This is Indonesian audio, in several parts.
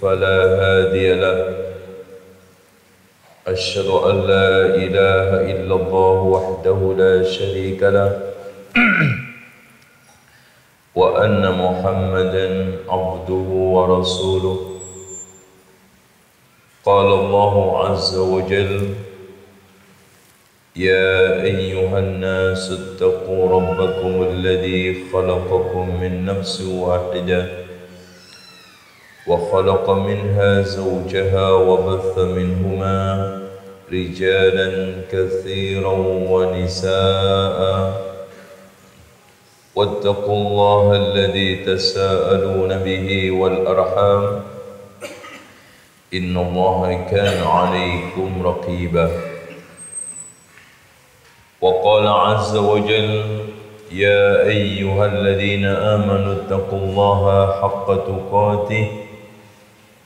فلا هادي له. أشهد أن لا إله إلا الله وحده لا شريك له. وأن محمدا عبده ورسوله. قال الله عز وجل يا أيها الناس اتقوا ربكم الذي خلقكم من نفس واحدة. وخلق منها زوجها وبث منهما رجالا كثيرا ونساء. واتقوا الله الذي تساءلون به والأرحام. إن الله كان عليكم رقيبا. وقال عز وجل يا أيها الذين آمنوا اتقوا الله حق تقاته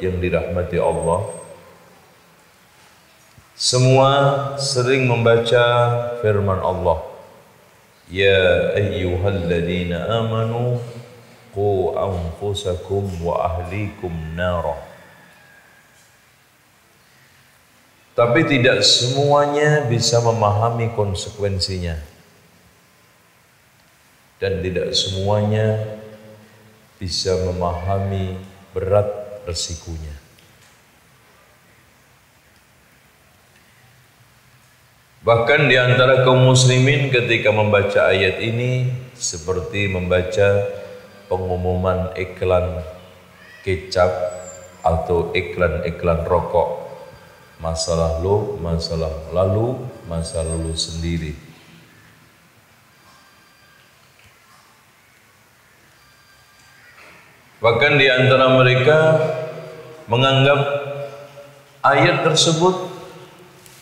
yang dirahmati Allah. Semua sering membaca firman Allah. Ya ayyuhalladzina amanu qu anfusakum wa ahlikum nara. Tapi tidak semuanya bisa memahami konsekuensinya. Dan tidak semuanya bisa memahami berat resikonya. Bahkan di antara kaum muslimin ketika membaca ayat ini seperti membaca pengumuman iklan kecap atau iklan-iklan rokok. Masa lalu, masalah lalu, masa lalu sendiri. Bahkan di antara mereka menganggap ayat tersebut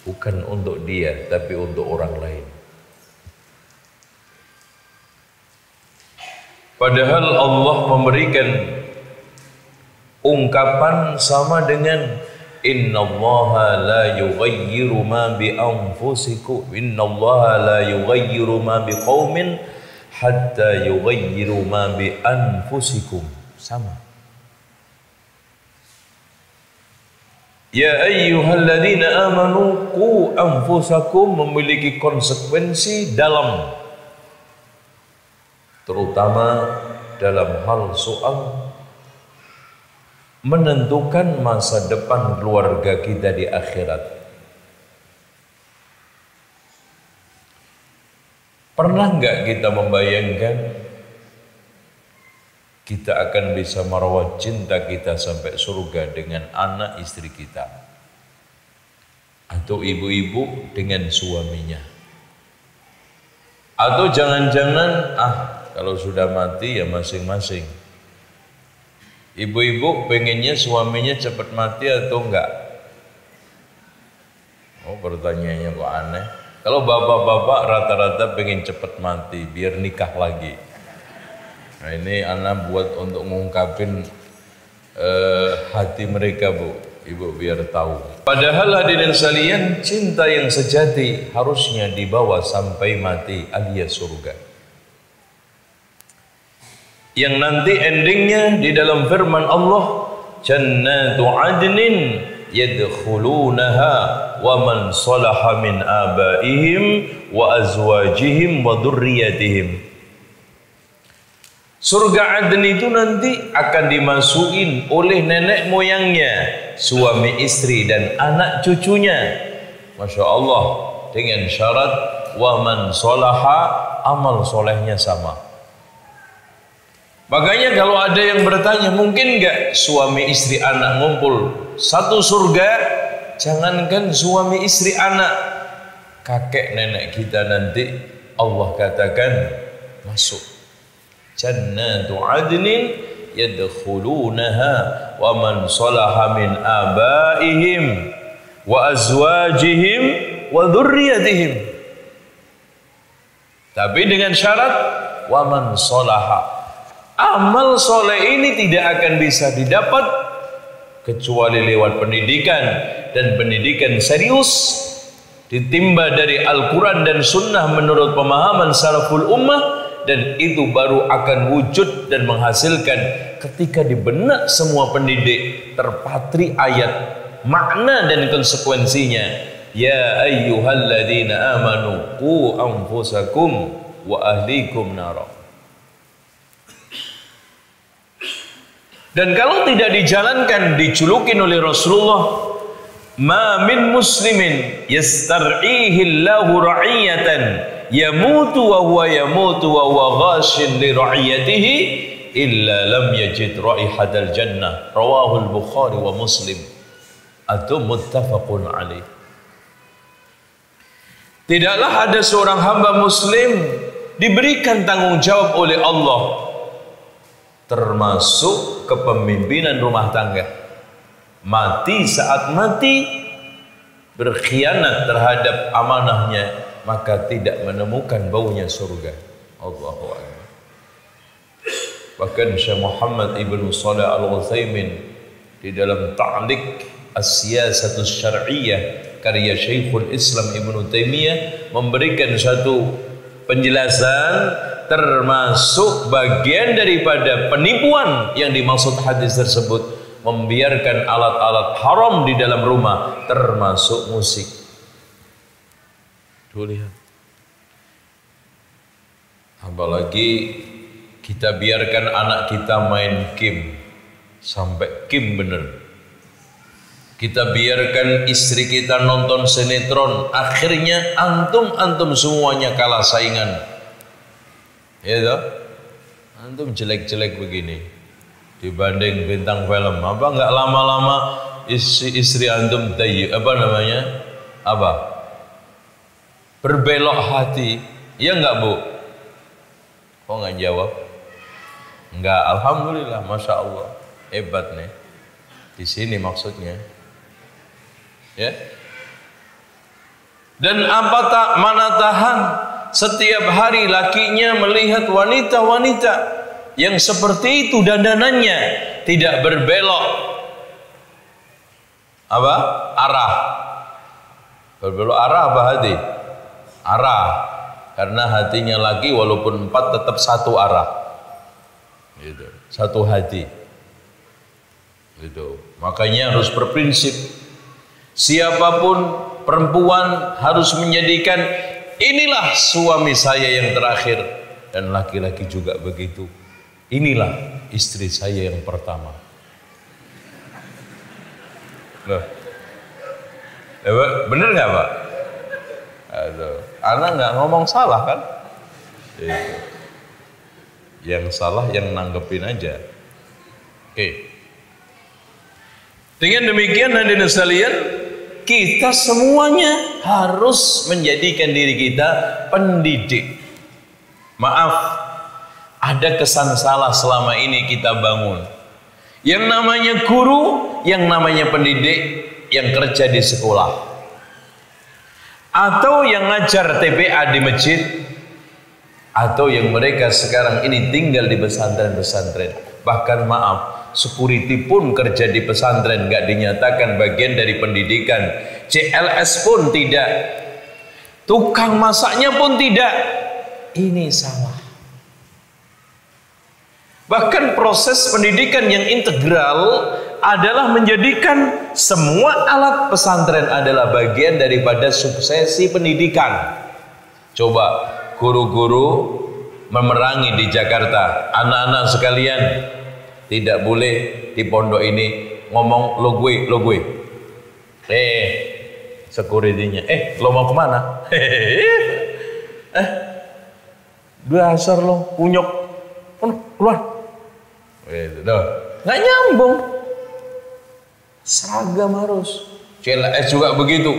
bukan untuk dia tapi untuk orang lain. Padahal Allah memberikan ungkapan sama dengan innallaha la yughayyiru ma bi anfusikum innallaha la yughayyiru ma bi qaumin hatta yughayyiru ma bi anfusikum sama Ya ayyuhalladzina amanu qu anfusakum memiliki konsekuensi dalam terutama dalam hal soal menentukan masa depan keluarga kita di akhirat. Pernah nggak kita membayangkan kita akan bisa merawat cinta kita sampai surga dengan anak istri kita. Atau ibu-ibu dengan suaminya. Atau jangan-jangan ah kalau sudah mati ya masing-masing. Ibu-ibu pengennya suaminya cepat mati atau enggak? Oh pertanyaannya kok aneh. Kalau bapak-bapak rata-rata pengen cepat mati biar nikah lagi Nah ini anak buat untuk mengungkapin uh, hati mereka bu. Ibu biar tahu. Padahal hadirin sekalian cinta yang sejati harusnya dibawa sampai mati alias surga. Yang nanti endingnya di dalam firman Allah jannatu adnin yadkhulunaha wa man salaha min abaihim wa azwajihim wa dhurriyyatihim Surga Aden itu nanti akan dimasukin oleh nenek moyangnya, suami istri dan anak cucunya. Masya Allah dengan syarat wa man solaha amal solehnya sama. Makanya kalau ada yang bertanya mungkin nggak suami istri anak ngumpul satu surga, jangankan suami istri anak, kakek nenek kita nanti Allah katakan masuk jannatu adnin yadkhulunaha wa man salaha min abaihim wa azwajihim wa dhurriyyatihim. Tapi dengan syarat wa man salaha. Amal soleh ini tidak akan bisa didapat kecuali lewat pendidikan. Dan pendidikan serius ditimba dari Al-Quran dan Sunnah menurut pemahaman salaful ummah dan itu baru akan wujud dan menghasilkan ketika di benak semua pendidik terpatri ayat makna dan konsekuensinya. Ya ayyuhalladzina amanu qu anfusakum wa ahlikum nara. Dan kalau tidak dijalankan dijulukin oleh Rasulullah ma min muslimin yastar'ihi Allahu ra'iyatan yamutu wa huwa yamutu wa huwa ghashin li ra'iyatihi illa lam yajid raihatal jannah rawahu al-bukhari wa muslim. Atau muttafaqun alaih. Tidaklah ada seorang hamba muslim diberikan tanggung jawab oleh Allah termasuk kepemimpinan rumah tangga. Mati saat mati berkhianat terhadap amanahnya maka tidak menemukan baunya surga. Allahu akbar. Bahkan Syekh Muhammad Ibn Salih Al-Utsaimin di dalam Ta'liq As-Siyasatus Syar'iyyah karya Syekhul Islam Ibn Taimiyah memberikan satu penjelasan termasuk bagian daripada penipuan yang dimaksud hadis tersebut membiarkan alat-alat haram di dalam rumah termasuk musik Tuh lihat. Apalagi kita biarkan anak kita main game sampai game bener. Kita biarkan istri kita nonton sinetron, akhirnya antum-antum semuanya kalah saingan. Ya toh? Antum jelek-jelek begini dibanding bintang film. Apa enggak lama-lama istri, istri antum tayyib apa namanya? Apa? Berbelok hati. Ya enggak bu? Kok enggak jawab? Enggak alhamdulillah masya Allah. Hebat nih. Di sini maksudnya. Ya? Dan apa tak mana tahan? Setiap hari lakinya melihat wanita-wanita yang seperti itu dandanannya tidak berbelok. Apa? Arah. Berbelok arah apa hati arah. Karena hatinya lagi walaupun empat tetap satu arah. Gitu. Satu hati. Gitu. Makanya harus berprinsip. Siapa pun perempuan harus menjadikan inilah suami saya yang terakhir. Dan laki-laki juga begitu. Inilah istri saya yang pertama. Loh. bener nggak pak? Aduh. Anak nggak ngomong salah kan? Itu. Yang salah yang nanggepin aja. Oke. Dengan demikian hadirin sekalian, kita semuanya harus menjadikan diri kita pendidik. Maaf, ada kesan salah selama ini kita bangun. Yang namanya guru, yang namanya pendidik, yang kerja di sekolah atau yang ngajar TPA di masjid atau yang mereka sekarang ini tinggal di pesantren-pesantren bahkan maaf security pun kerja di pesantren nggak dinyatakan bagian dari pendidikan. CLS pun tidak. Tukang masaknya pun tidak. Ini salah. Bahkan proses pendidikan yang integral adalah menjadikan semua alat pesantren adalah bagian daripada suksesi pendidikan. Coba guru-guru memerangi di Jakarta. Anak-anak sekalian tidak boleh di pondok ini ngomong lo gue, lo gue. Eh, securitynya. Eh, lo mau ke mana? eh, dasar lo, kunyok. Keluar. Gitu, Nggak nyambung. Seragam harus. CLS juga begitu.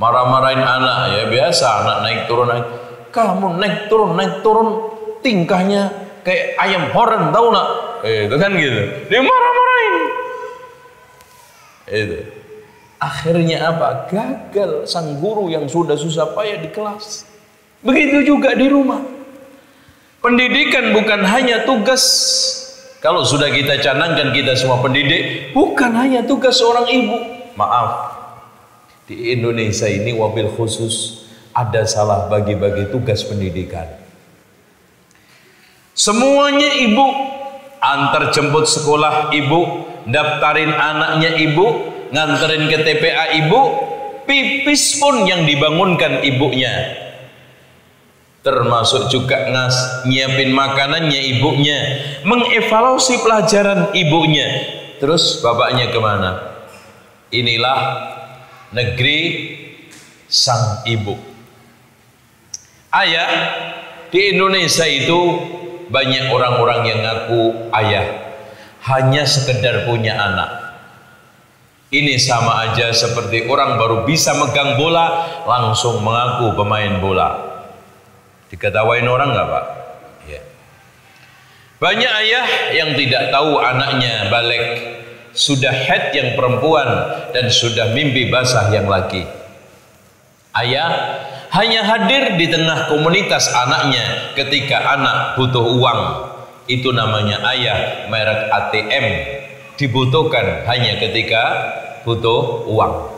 Marah-marahin anak. Ya biasa anak naik turun naik. Kamu naik turun naik turun. Tingkahnya kayak ayam horen tahu nak? Eh, itu kan gitu. Dia marah-marahin. Itu. Akhirnya apa? Gagal sang guru yang sudah susah payah di kelas. Begitu juga di rumah. Pendidikan bukan hanya tugas kalau sudah kita canangkan kita semua pendidik bukan hanya tugas seorang ibu maaf di Indonesia ini wabil khusus ada salah bagi-bagi tugas pendidikan. Semuanya ibu, antar jemput sekolah ibu, daftarin anaknya ibu, nganterin ke TPA ibu, pipis pun yang dibangunkan ibunya. Termasuk juga ngas, nyiapin makanannya ibunya, mengevaluasi pelajaran ibunya. Terus bapaknya ke mana? Inilah negeri sang ibu. Ayah di Indonesia itu banyak orang-orang yang ngaku ayah hanya sekedar punya anak. Ini sama aja seperti orang baru bisa megang bola langsung mengaku pemain bola. Diketawain orang nggak pak? Ya. Banyak ayah yang tidak tahu anaknya balik sudah head yang perempuan dan sudah mimpi basah yang laki. Ayah hanya hadir di tengah komunitas anaknya ketika anak butuh uang. Itu namanya ayah merek ATM. Dibutuhkan hanya ketika butuh uang.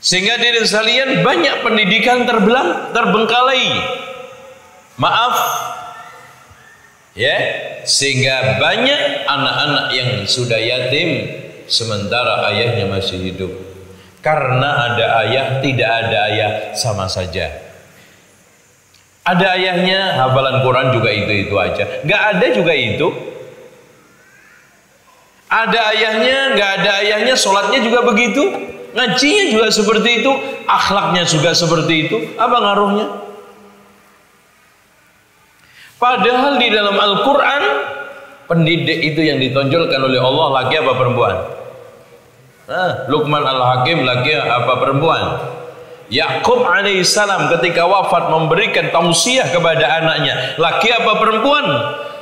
Sehingga diri sekalian banyak pendidikan terbelang, terbengkalai. Maaf. Ya, sehingga banyak anak-anak yang sudah yatim sementara ayahnya masih hidup. Karena ada ayah, tidak ada ayah sama saja. Ada ayahnya, hafalan Quran juga itu-itu aja. Gak ada juga itu. Ada ayahnya, gak ada ayahnya, sholatnya juga begitu. Ngajinya juga seperti itu. Akhlaknya juga seperti itu. Apa ngaruhnya? Padahal di dalam Al-Quran, pendidik itu yang ditonjolkan oleh Allah laki apa perempuan? Nah, Luqman Al-Hakim lagi apa perempuan? Yakub alaihissalam ketika wafat memberikan tausiah kepada anaknya, laki apa perempuan?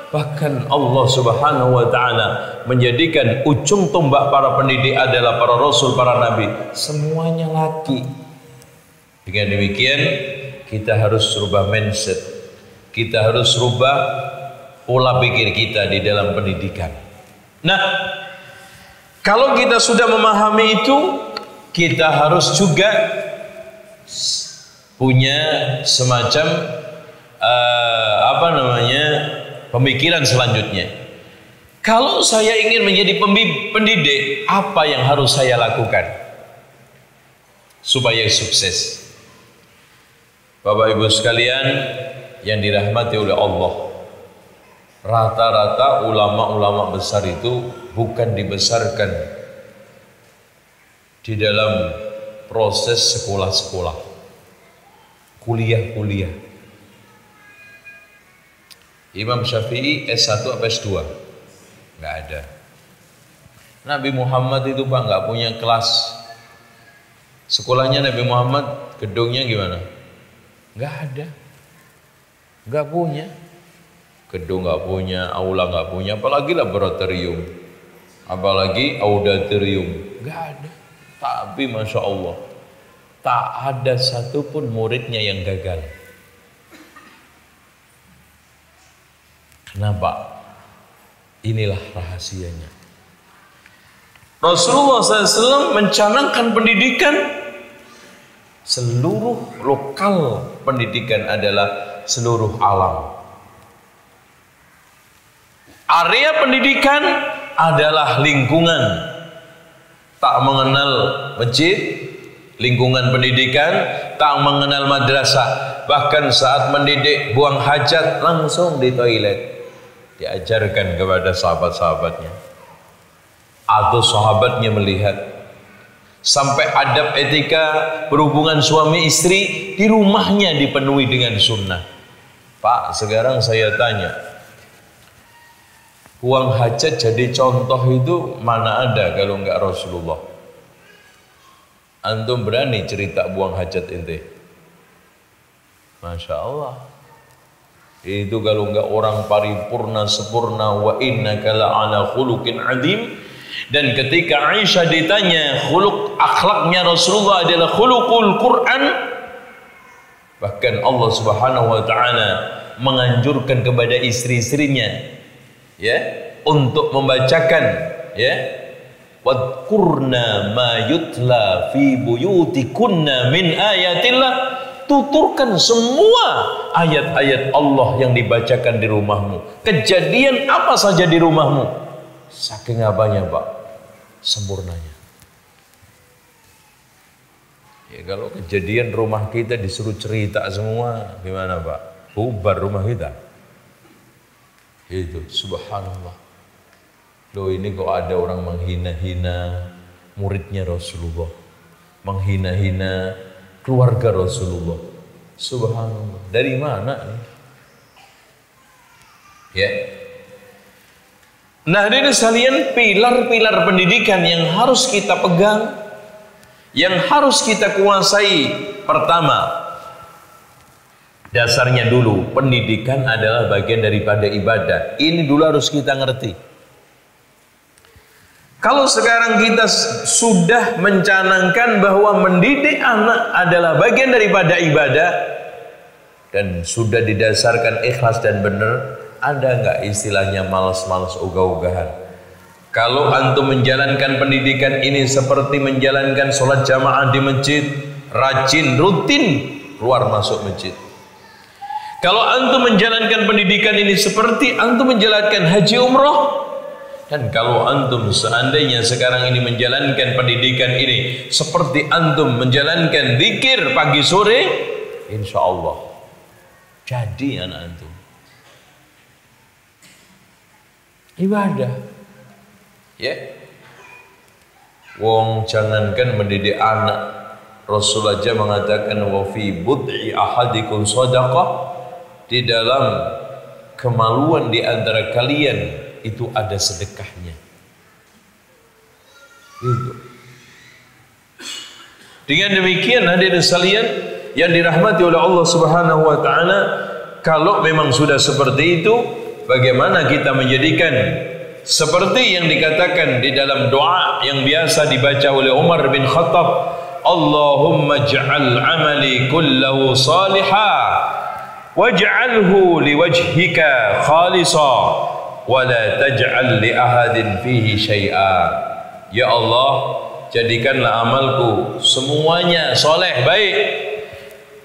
Bahkan Allah Subhanahu wa taala menjadikan ujung tombak para pendidik adalah para rasul, para nabi, semuanya laki. Dengan demikian, kita harus rubah mindset. Kita harus rubah pola pikir kita di dalam pendidikan. Nah, kalau kita sudah memahami itu, kita harus juga punya semacam uh, apa namanya pemikiran selanjutnya. Kalau saya ingin menjadi pendidik, apa yang harus saya lakukan supaya sukses? Bapak Ibu sekalian yang dirahmati oleh Allah, Rata-rata ulama-ulama besar itu bukan dibesarkan di dalam proses sekolah-sekolah, kuliah-kuliah. Imam Syafi'i S1 atau S2? Enggak ada. Nabi Muhammad itu Pak nggak punya kelas. Sekolahnya Nabi Muhammad gedungnya gimana? Enggak ada. Enggak punya gedung nggak punya, aula nggak punya, apalagi laboratorium, apalagi auditorium, nggak ada. Tapi masya Allah, tak ada satupun muridnya yang gagal. Kenapa? Inilah rahasianya. Rasulullah SAW mencanangkan pendidikan seluruh lokal pendidikan adalah seluruh alam. Area pendidikan adalah lingkungan. Tak mengenal masjid, lingkungan pendidikan, tak mengenal madrasah. Bahkan saat mendidik buang hajat langsung di toilet. Diajarkan kepada sahabat-sahabatnya. Atau sahabatnya melihat sampai adab etika berhubungan suami istri di rumahnya dipenuhi dengan sunnah. Pak sekarang saya tanya buang hajat jadi contoh itu mana ada kalau enggak Rasulullah? Antum berani cerita buang hajat ente? Masya Allah itu kalau enggak orang paripurna sempurna wa inna kala ala khuluqin adim. Dan ketika Aisyah ditanya khuluk akhlaknya Rasulullah adalah khulukul Quran bahkan Allah Subhanahu wa taala menganjurkan kepada istri-istrinya ya untuk membacakan ya wadkurna ma yutla fi buyutikunna min ayatillah tuturkan semua ayat-ayat Allah yang dibacakan di rumahmu kejadian apa saja di rumahmu Saking apanya Pak? Sempurnanya. Ya kalau kejadian rumah kita disuruh cerita semua, gimana Pak? Bubar rumah kita. Itu, subhanallah. Loh ini kok ada orang menghina-hina muridnya Rasulullah. Menghina-hina keluarga Rasulullah. Subhanallah. Dari mana nih? Ya, Nah, ini sekalian pilar-pilar pendidikan yang harus kita pegang, yang harus kita kuasai. Pertama, dasarnya dulu pendidikan adalah bagian daripada ibadah. Ini dulu harus kita ngerti. Kalau sekarang kita sudah mencanangkan bahwa mendidik anak adalah bagian daripada ibadah dan sudah didasarkan ikhlas dan benar, ada nggak istilahnya malas-malas ogah-ogahan? Kalau antum menjalankan pendidikan ini seperti menjalankan sholat jamaah di masjid, rajin, rutin, keluar masuk masjid. Kalau antum menjalankan pendidikan ini seperti antum menjalankan haji umroh, dan kalau antum seandainya sekarang ini menjalankan pendidikan ini seperti antum menjalankan zikir pagi sore, insya Allah jadi anak antum. ibadah. Ya. Wong jangankan mendidik anak. Rasul aja mengatakan wa fi bud'i ahadikum sadaqah di dalam kemaluan di antara kalian itu ada sedekahnya. Itu. Dengan demikian hadirin sekalian yang dirahmati oleh Allah Subhanahu wa taala, kalau memang sudah seperti itu, bagaimana kita menjadikan seperti yang dikatakan di dalam doa yang biasa dibaca oleh Umar bin Khattab Allahumma ja'al amali kullahu saliha waj'alhu liwajhika khalisa wa la taj'al li ahadin fihi syai'a ya Allah jadikanlah amalku semuanya soleh baik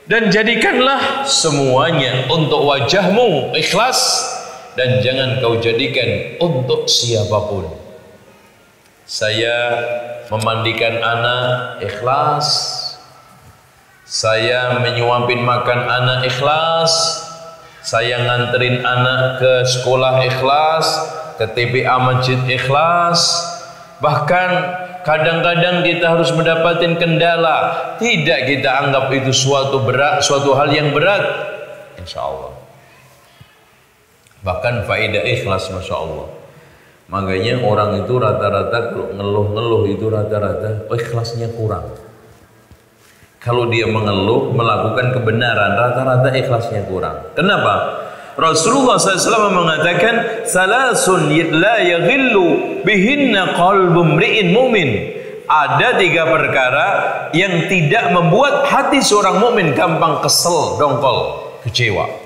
dan jadikanlah semuanya untuk wajahmu ikhlas dan jangan kau jadikan untuk siapa pun. Saya memandikan anak ikhlas. Saya menyuapin makan anak ikhlas. Saya nganterin anak ke sekolah ikhlas, ke TPA masjid ikhlas. Bahkan kadang-kadang kita harus mendapatkan kendala. Tidak kita anggap itu suatu berat, suatu hal yang berat. Insya Allah. Bahkan faedah ikhlas Masya Allah. Makanya orang itu rata-rata ngeluh-ngeluh itu rata-rata ikhlasnya kurang. Kalau dia mengeluh, melakukan kebenaran, rata-rata ikhlasnya kurang. Kenapa? Rasulullah SAW mengatakan, Salasun la yaghillu bihinna qalbu mri'in mumin. Ada tiga perkara yang tidak membuat hati seorang mukmin gampang kesel, dongkol, kecewa.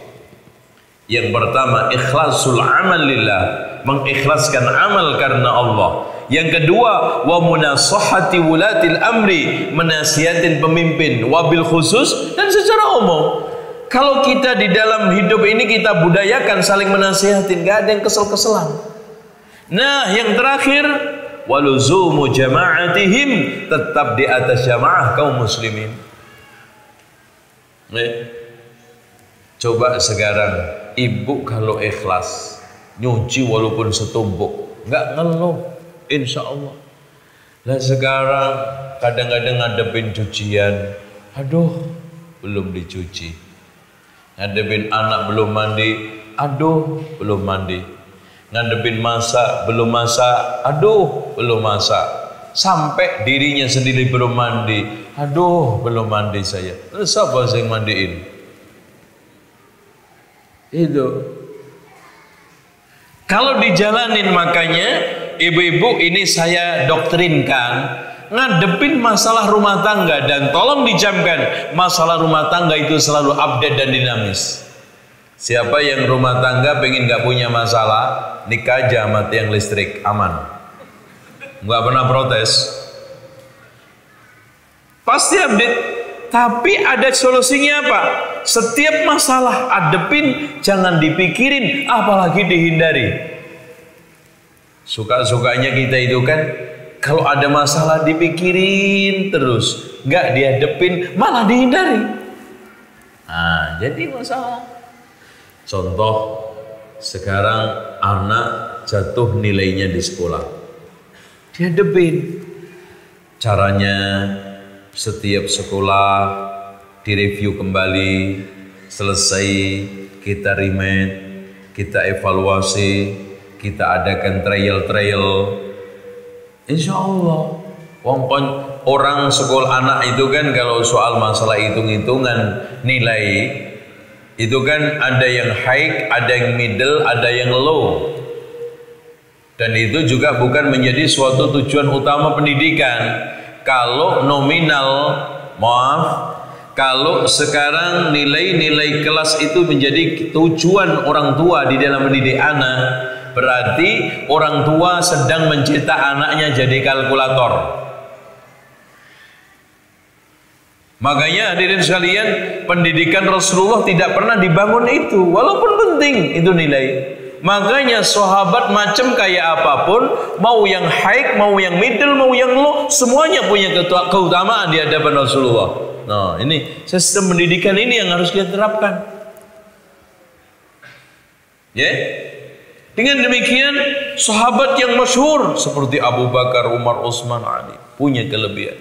Yang pertama, ikhlasul amal lillah, mengikhlaskan amal karena Allah. Yang kedua, wa munasahati wulatil amri, menasihatin pemimpin wabil khusus dan secara umum. Kalau kita di dalam hidup ini kita budayakan saling menasihatin, gak ada yang kesel-keselan. Nah, yang terakhir, waluzumu jama'atihim tetap di atas jamaah kaum muslimin. Nih. Coba sekarang ibu kalau ikhlas nyuci walaupun setumpuk, nggak ngeluh, insya Allah. Nah sekarang kadang-kadang ngadepin cucian, aduh belum dicuci. Ngadepin anak belum mandi, aduh belum mandi. Ngadepin masak belum masak, aduh belum masak. Sampai dirinya sendiri belum mandi, aduh belum mandi saya. Terus siapa yang mandiin? Itu. Kalau dijalanin makanya ibu-ibu ini saya doktrinkan ngadepin masalah rumah tangga dan tolong dijamkan masalah rumah tangga itu selalu update dan dinamis. Siapa yang rumah tangga pengen nggak punya masalah nikah aja mati yang listrik aman. Nggak pernah protes. Pasti update tapi ada solusinya apa? Setiap masalah adepin, jangan dipikirin, apalagi dihindari. Suka-sukanya kita itu kan, kalau ada masalah dipikirin terus, nggak dihadepin, malah dihindari. Nah, jadi masalah. Contoh, sekarang anak jatuh nilainya di sekolah. Dihadepin. Caranya setiap sekolah direview kembali, selesai kita remind, kita evaluasi, kita adakan trial-trial. Insya Allah, orang sekolah anak itu kan kalau soal masalah hitung-hitungan nilai itu kan ada yang high, ada yang middle, ada yang low. Dan itu juga bukan menjadi suatu tujuan utama pendidikan kalau nominal maaf kalau sekarang nilai-nilai kelas itu menjadi tujuan orang tua di dalam mendidik anak berarti orang tua sedang mencetak anaknya jadi kalkulator makanya hadirin sekalian pendidikan Rasulullah tidak pernah dibangun itu walaupun penting itu nilai Makanya sahabat macam kayak apa pun, mau yang high, mau yang middle, mau yang low, semuanya punya keutamaan di hadapan Rasulullah. Nah, ini sistem pendidikan ini yang harus kita terapkan. Ya. Yeah? Dengan demikian, sahabat yang masyhur seperti Abu Bakar, Umar, Utsman, Ali punya kelebihan.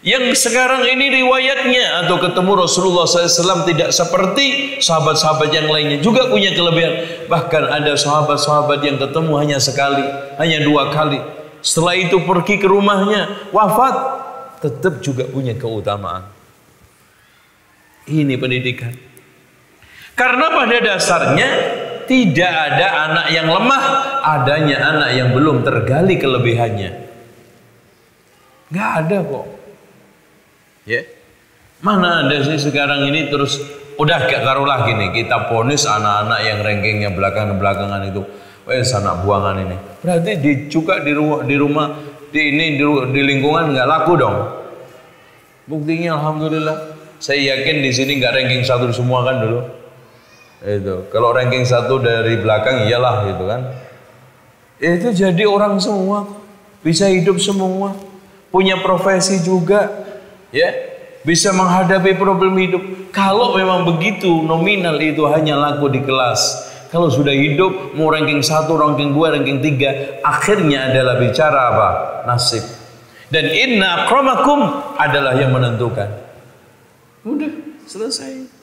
Yang sekarang ini riwayatnya atau ketemu Rasulullah SAW tidak seperti sahabat-sahabat yang lainnya juga punya kelebihan. Bahkan ada sahabat-sahabat yang ketemu hanya sekali, hanya dua kali. Setelah itu pergi ke rumahnya, wafat, tetap juga punya keutamaan. Ini pendidikan. Karena pada dasarnya tidak ada anak yang lemah, adanya anak yang belum tergali kelebihannya. Gak ada kok. Ya. Mana ada sih sekarang ini terus udah gak taruhlah gini kita ponis anak-anak yang rankingnya belakang-belakangan itu wes anak buangan ini berarti di, juga di rumah di rumah di ini di, di lingkungan nggak laku dong buktinya alhamdulillah saya yakin di sini nggak ranking satu semua kan dulu itu kalau ranking satu dari belakang iyalah gitu kan itu jadi orang semua bisa hidup semua punya profesi juga ya bisa menghadapi problem hidup. Kalau memang begitu nominal itu hanya laku di kelas. Kalau sudah hidup mau ranking satu, ranking dua, ranking tiga, akhirnya adalah bicara apa? Nasib. Dan inna akramakum adalah yang menentukan. Udah selesai.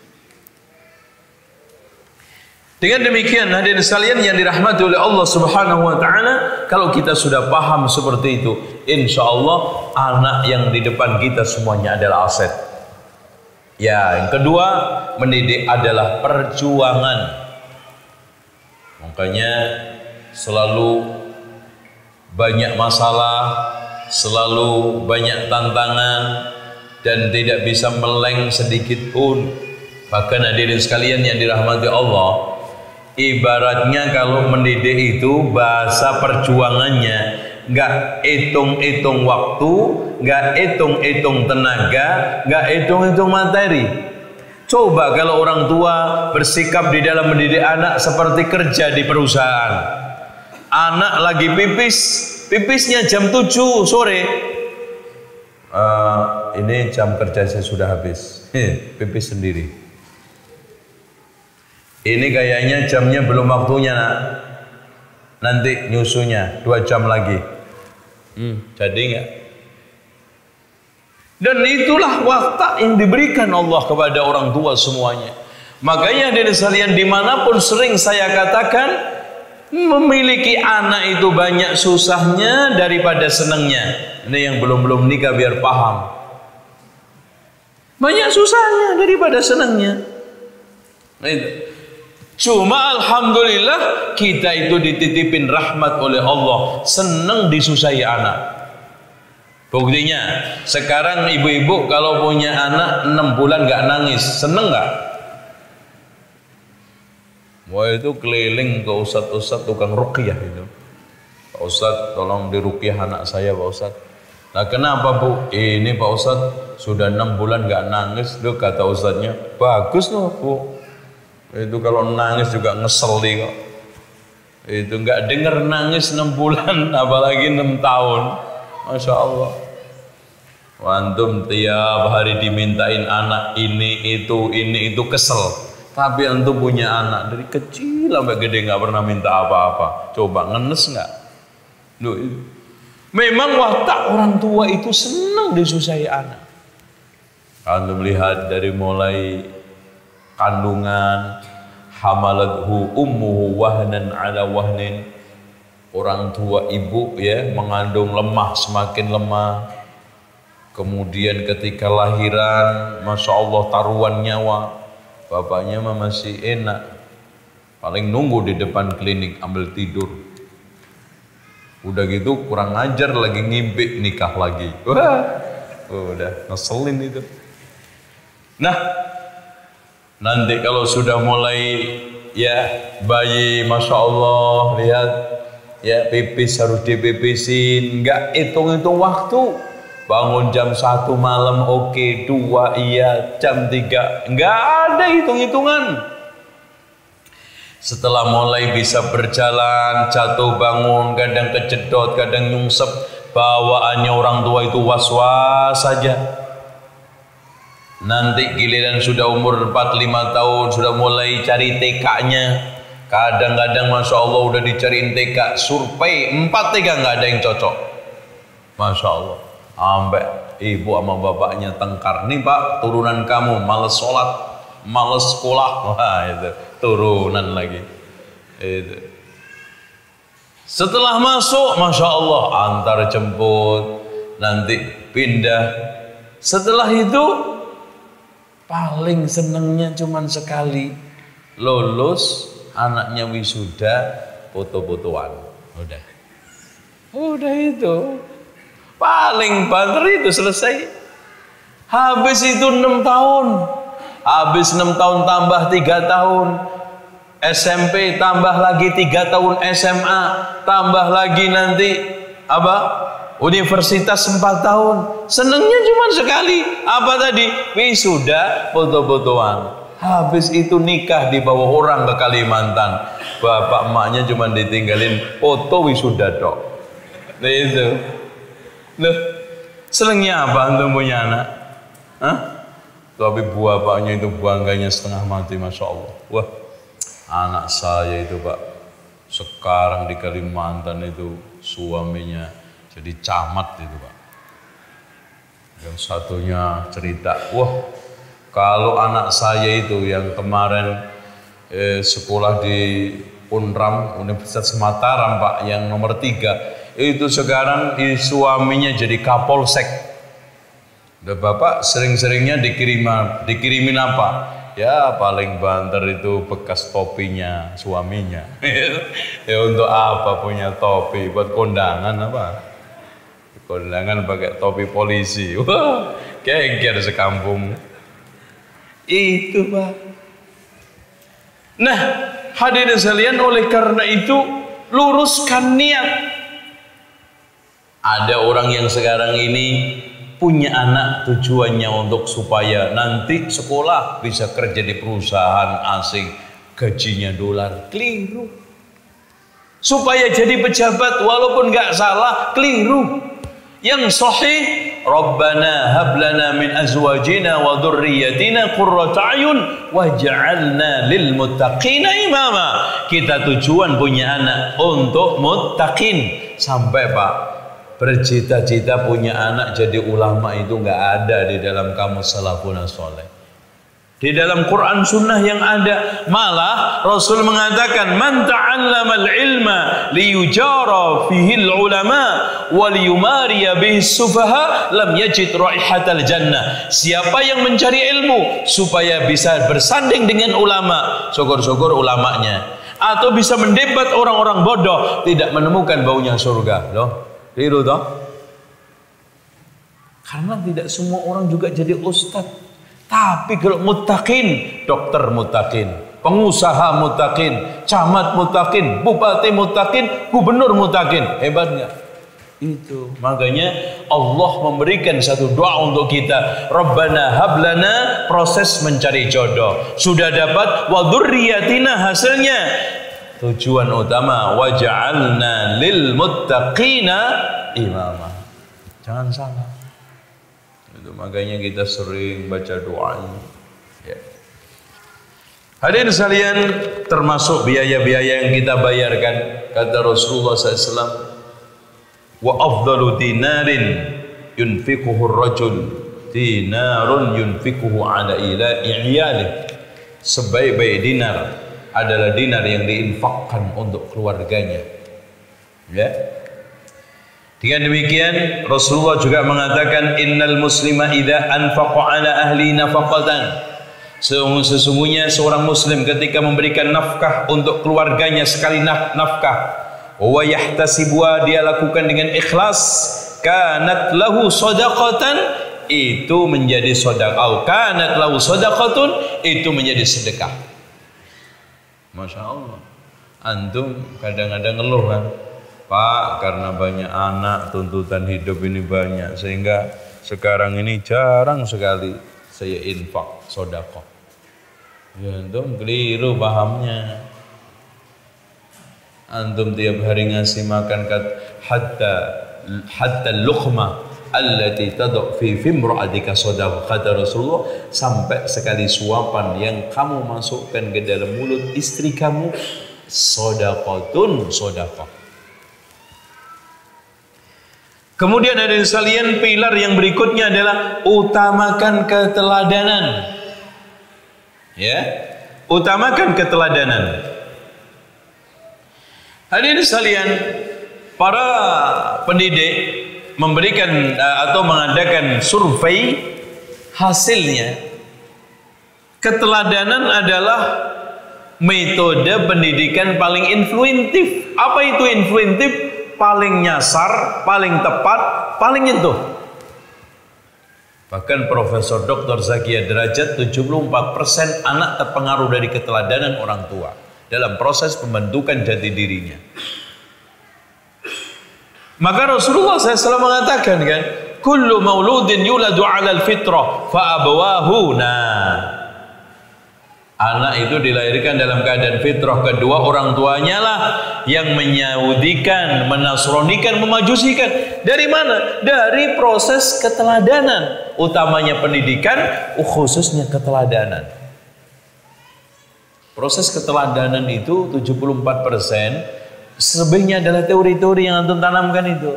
Dengan demikian hadirin sekalian yang dirahmati oleh Allah Subhanahu wa taala, kalau kita sudah paham seperti itu, insya Allah anak yang di depan kita semuanya adalah aset. Ya, yang kedua, mendidik adalah perjuangan. Makanya selalu banyak masalah, selalu banyak tantangan dan tidak bisa meleng sedikit pun. Bahkan hadirin sekalian yang dirahmati Allah, Ibaratnya kalau mendidik itu bahasa perjuangannya nggak hitung-hitung waktu, nggak hitung-hitung tenaga, nggak hitung-hitung materi. Coba kalau orang tua bersikap di dalam mendidik anak seperti kerja di perusahaan. Anak lagi pipis, pipisnya jam 7 sore. Uh, ini jam kerja saya sudah habis. pipis sendiri. Ini kayaknya jamnya belum waktunya nak. Nanti nyusunya dua jam lagi. Hmm, jadi nggak? Dan itulah waktu yang diberikan Allah kepada orang tua semuanya. Makanya dari sekalian di mana pun sering saya katakan memiliki anak itu banyak susahnya daripada senangnya. Ini yang belum-belum nikah biar paham. Banyak susahnya daripada senangnya. Cuma alhamdulillah kita itu dititipin rahmat oleh Allah, senang disusahi anak. Buktinya, sekarang ibu-ibu kalau punya anak 6 bulan gak nangis, seneng gak? Wah itu keliling ke ustad-ustad tukang ruqyah itu. Pak Ustad tolong diruqyah anak saya Pak Ustad. Nah kenapa bu? Ini Pak Ustad sudah enam bulan gak nangis. Tuh kata Ustadnya, bagus loh bu itu kalau nangis juga ngeselin kok itu nggak dengar nangis enam bulan apalagi enam tahun masya Allah Wantum tiap hari dimintain anak ini itu ini itu kesel tapi antum punya anak dari kecil sampai gede nggak pernah minta apa-apa. Coba ngenes nggak? Memang watak orang tua itu senang disusahi anak. Antum lihat dari mulai kandungan hamalathu ummuhu wahnan ala wahnin orang tua ibu ya mengandung lemah semakin lemah. Kemudian ketika lahiran Masya Allah taruhan nyawa bapaknya mah masih enak. Paling nunggu di depan klinik ambil tidur. Udah gitu kurang ajar lagi ngimpi nikah lagi. Wah udah ngeselin itu. Nah Nanti kalau sudah mulai ya bayi Masya Allah lihat ya pipis harus dipipisin. Nggak hitung-hitung waktu bangun jam satu malam oke okay. dua iya jam tiga. Nggak ada hitung-hitungan. Setelah mulai bisa berjalan jatuh bangun kadang kejedot kadang nyungsep bawaannya orang tua itu was-was saja. Nanti giliran sudah umur 4-5 tahun Sudah mulai cari TK-nya Kadang-kadang Masya Allah udah dicariin TK Survei 4 TK nggak ada yang cocok. Masya Allah Sampai ibu sama bapaknya tengkar. Nih pak turunan kamu males sholat Males sekolah. Wah itu turunan lagi. Itu. Setelah masuk, Masya Allah, antar jemput, nanti pindah. Setelah itu, paling senengnya cuman sekali. Lulus anaknya wisuda foto-fotoan. Udah. Udah itu paling banter itu selesai habis itu enam tahun habis enam tahun tambah tiga tahun SMP tambah lagi tiga tahun SMA tambah lagi nanti apa Universitas 4 tahun. Senengnya cuma sekali. Apa tadi? Wisuda foto-fotoan. Habis itu nikah di bawah orang ke Kalimantan. Bapak emaknya cuma ditinggalin foto wisuda dok. Nah itu. Loh, senengnya apa untuk punya anak? Hah? Tapi buah bapaknya itu bangganya setengah mati Masya Allah. Wah, anak saya itu pak. Sekarang di Kalimantan itu suaminya jadi camat itu Pak. Yang satunya cerita, wah kalau anak saya itu yang kemarin eh, sekolah di Unram Universitas Mataram Pak yang nomor tiga itu sekarang suaminya jadi kapolsek. Dan Bapak sering-seringnya dikirim dikirimin apa? Ya paling banter itu bekas topinya suaminya. ya untuk apa punya topi? Buat kondangan apa? kondangan pakai topi polisi wah geger sekampung itu pak nah Hadirin sekalian, oleh karena itu luruskan niat. Ada orang yang sekarang ini punya anak tujuannya untuk supaya nanti sekolah bisa kerja di perusahaan asing gajinya dolar keliru supaya jadi pejabat walaupun nggak salah keliru yang sahih Rabbana hab lana min azwajina wa dhurriyyatina qurrata ayun waj'alna lil muttaqina imama. Kita tujuan punya anak untuk muttaqin. Sampai Pak bercita-cita punya anak jadi ulama itu enggak ada di dalam kamus salafun saleh. Di dalam Quran Sunnah yang ada malah Rasul mengatakan man ta'allama al-ilma liyujara fihi al-ulama wa liyumariya bihi sufaha lam yajid raihatal jannah. Siapa yang mencari ilmu supaya bisa bersanding dengan ulama, syukur-syukur ulamanya atau bisa mendebat orang-orang bodoh tidak menemukan baunya surga. Loh, toh? Karena tidak semua orang juga jadi ustadz tapi kalau mutakin, dokter mutakin, pengusaha mutakin, camat mutakin, bupati mutakin, gubernur mutakin. Hebat nggak? Itu. Makanya Allah memberikan satu doa untuk kita. Rabbana hablana proses mencari jodoh. Sudah dapat wa hasilnya. Tujuan utama waj'alna lil muttaqina imama. Jangan salah. Itu makanya kita sering baca doa ini. Ya. Hadirin sekalian, termasuk biaya-biaya yang kita bayarkan kata Rasulullah SAW. Wa afdalu dinarin yunfikuhu rajul dinarun yunfikuhu ala ila i'yalih. Sebaik-baik dinar adalah dinar yang diinfakkan untuk keluarganya. Ya. Dengan demikian Rasulullah juga mengatakan innal muslima idza anfaqa ala ahli nafaqatan sesungguhnya seorang muslim ketika memberikan nafkah untuk keluarganya sekali naf nafkah wa yahtasibuha dia lakukan dengan ikhlas kanat lahu sadaqatan itu menjadi sedekah kanat lahu sadaqatun itu menjadi sedekah Masya Allah antum kadang-kadang ngeluh kan? Pak karena banyak anak tuntutan hidup ini banyak sehingga sekarang ini jarang sekali saya infak sodako ya antum keliru pahamnya. Antum tiap hari ngasih makan kat hatta hatta luqma allati taduk fi fimra'atika sodako kata Rasulullah sampai sekali suapan yang kamu masukkan ke dalam mulut istri kamu sodakotun sodako Kemudian ada sekalian pilar yang berikutnya adalah utamakan keteladanan. Ya, utamakan keteladanan. Hadirin sekalian, para pendidik memberikan eh, atau mengadakan survei hasilnya keteladanan adalah metode pendidikan paling influentif. Apa itu influentif? paling nyasar, paling tepat, paling itu. Bahkan Profesor Dr. Zakia Derajat 74% anak terpengaruh dari keteladanan orang tua dalam proses pembentukan jati dirinya. Maka Rasulullah SAW mengatakan kan, kullu mauludin yuladu 'alal fitrah fa abawahu nah Anak itu dilahirkan dalam keadaan fitrah kedua orang tuanya lah yang menyahudikan, menasronikan, memajusikan. Dari mana? Dari proses keteladanan. Utamanya pendidikan, khususnya keteladanan. Proses keteladanan itu 74 persen, selebihnya adalah teori-teori yang antum tanamkan itu.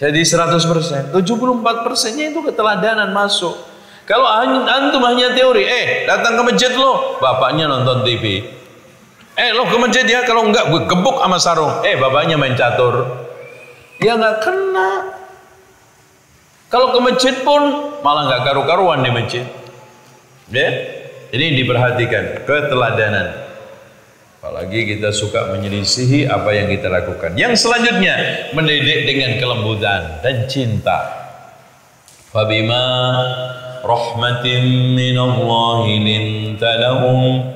Jadi 100 persen, 74 persennya itu keteladanan masuk. Kalau antum hanya teori, eh datang ke masjid lo, bapaknya nonton TV. Eh lo ke masjid ya, kalau enggak gue gebuk sama sarung. Eh bapaknya main catur. Ya nggak kena. Kalau ke masjid pun malah nggak karu-karuan di masjid. Ya, ini diperhatikan keteladanan. Apalagi kita suka menyelisihi apa yang kita lakukan. Yang selanjutnya, mendidik dengan kelembutan dan cinta. Fabima rahmatin minallahi linta lahum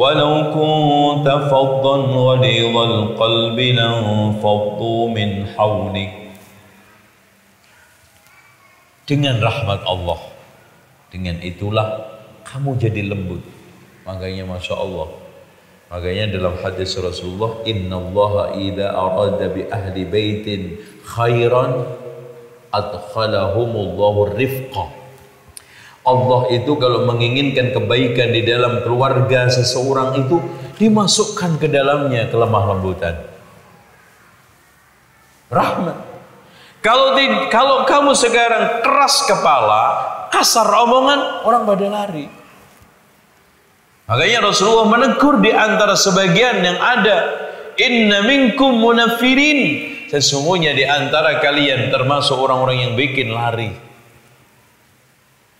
walau kunta faddan ghalidhal qalbi lanfaddu min hawlik. Dengan rahmat Allah, dengan itulah kamu jadi lembut. Makanya Masya Allah, makanya dalam hadis Rasulullah Inna Allah idha arada bi ahli baitin khairan adkhalahumullahu rifqa Allah itu kalau menginginkan kebaikan di dalam keluarga seseorang itu dimasukkan ke dalamnya kelemah lembutan. Rahmat. Kalau di, kalau kamu sekarang keras kepala, kasar omongan, orang pada lari. Makanya Rasulullah menegur di antara sebagian yang ada, Inna minkum munafirin. Sesungguhnya di antara kalian termasuk orang-orang yang bikin lari.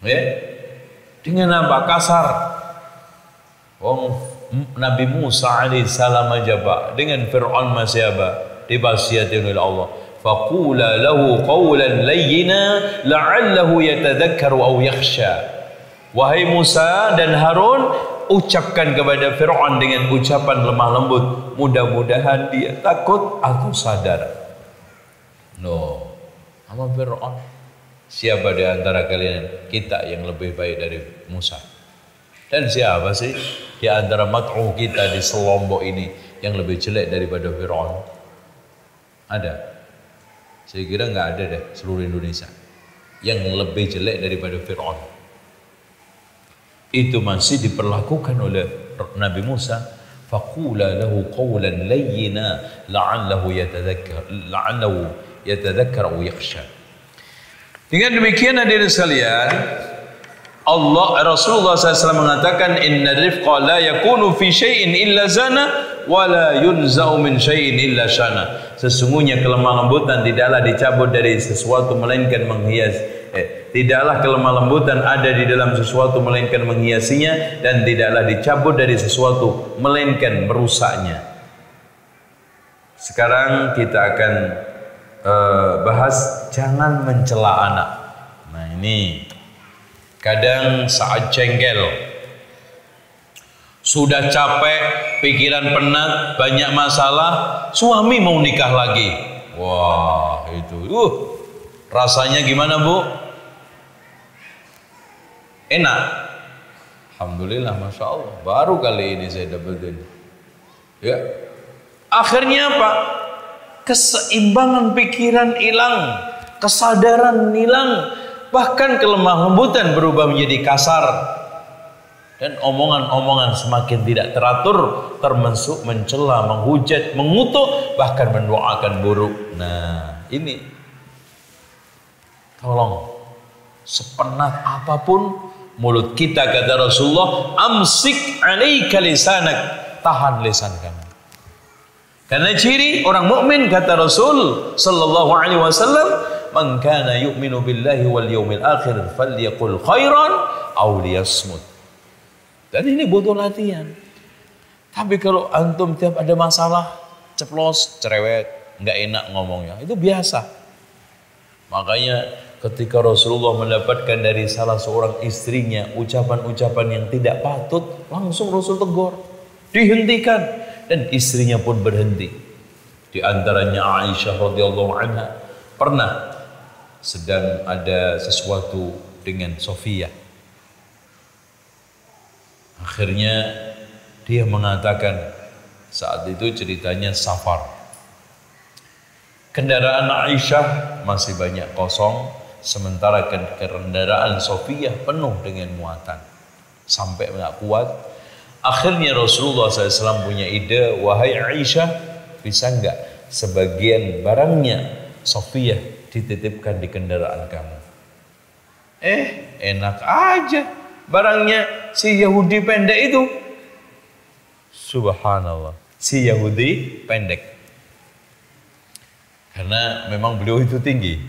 Ya. Dengan apa? Kasar. Wong Nabi Musa alaihissalam aja Pak dengan Fir'aun masih apa? Dibasiatin oleh Allah. Faqula lahu qawlan layyina la'allahu yatadhakkaru aw yakhsha. Wahai Musa dan Harun, ucapkan kepada Fir'aun dengan ucapan lemah lembut. Mudah-mudahan dia takut atau sadar. No. Sama Fir'aun. Siapa di antara kalian kita yang lebih baik dari Musa? Dan siapa sih di antara mat'u kita di Selombok ini yang lebih jelek daripada Fir'aun? Ada? Saya kira nggak ada deh seluruh Indonesia yang lebih jelek daripada Fir'aun. Itu masih diperlakukan oleh Nabi Musa. Faqula lahu qawlan layyina la'allahu yatadhakkar la'allahu yatadhakkar aw yakhsha. Dengan demikian hadirin sekalian, Allah Rasulullah SAW mengatakan inna rifqa la yakunu fi syai'in illa zana wa la yunza'u min syai'in illa shana. Sesungguhnya kelemah lembutan tidaklah dicabut dari sesuatu melainkan menghias eh, tidaklah kelemah lembutan ada di dalam sesuatu melainkan menghiasinya dan tidaklah dicabut dari sesuatu melainkan merusaknya. Sekarang kita akan uh, bahas jangan mencela anak. Nah ini kadang saat cengkel sudah capek, pikiran penat, banyak masalah, suami mau nikah lagi. Wah itu, uh, rasanya gimana bu? Enak. Alhamdulillah, masya Allah. Baru kali ini saya dapetin. Ya. Akhirnya apa? keseimbangan pikiran hilang, kesadaran hilang, bahkan kelemah lembutan berubah menjadi kasar dan omongan-omongan semakin tidak teratur termasuk mencela, menghujat, mengutuk bahkan mendoakan buruk. Nah, ini tolong sepenat apa pun mulut kita kata Rasulullah amsik alaika lisanak tahan lisan kamu karena ciri orang mukmin kata Rasul sallallahu alaihi wasallam, "Man kana yu'minu billahi wal yawmil akhir falyaqul khairan aw liyasmut." Dan ini butuh latihan. Tapi kalau antum tiap ada masalah ceplos, cerewet, nggak enak ngomongnya, itu biasa. Makanya ketika Rasulullah mendapatkan dari salah seorang istrinya ucapan-ucapan yang tidak patut, langsung Rasul tegur, dihentikan dan istrinya pun berhenti. Di antaranya Aisyah radhiyallahu anha pernah sedang ada sesuatu dengan Sofia. Akhirnya dia mengatakan saat itu ceritanya safar. Kendaraan Aisyah masih banyak kosong sementara kendaraan Sofia penuh dengan muatan. Sampai nggak kuat Akhirnya Rasulullah SAW punya ide, wahai Aisyah, bisa enggak sebagian barangnya Sofia dititipkan di kendaraan kamu? Eh, enak aja barangnya si Yahudi pendek itu. Subhanallah, si Yahudi pendek. Karena memang beliau itu tinggi.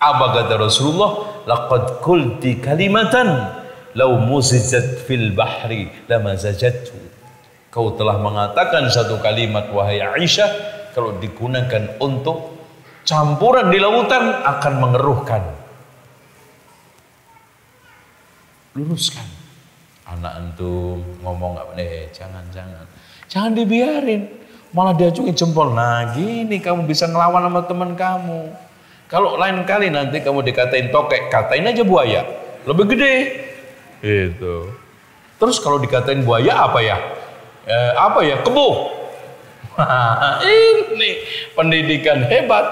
Apa kata Rasulullah? Laqad kulti kalimatan lau muzijat fil bahri lamazajathu kau telah mengatakan satu kalimat wahai Aisyah kalau digunakan untuk campuran di lautan akan mengeruhkan. Luruskan. Anak antum ngomong nggak eh jangan jangan. Jangan dibiarin. Malah dia cungi jempol. Nah gini kamu bisa ngelawan sama teman kamu kalau lain kali nanti kamu dikatain tokek katain aja buaya. Lebih gede. Itu terus kalau dikatain buaya apa ya? Eh, apa ya? Kebo. Ini pendidikan hebat.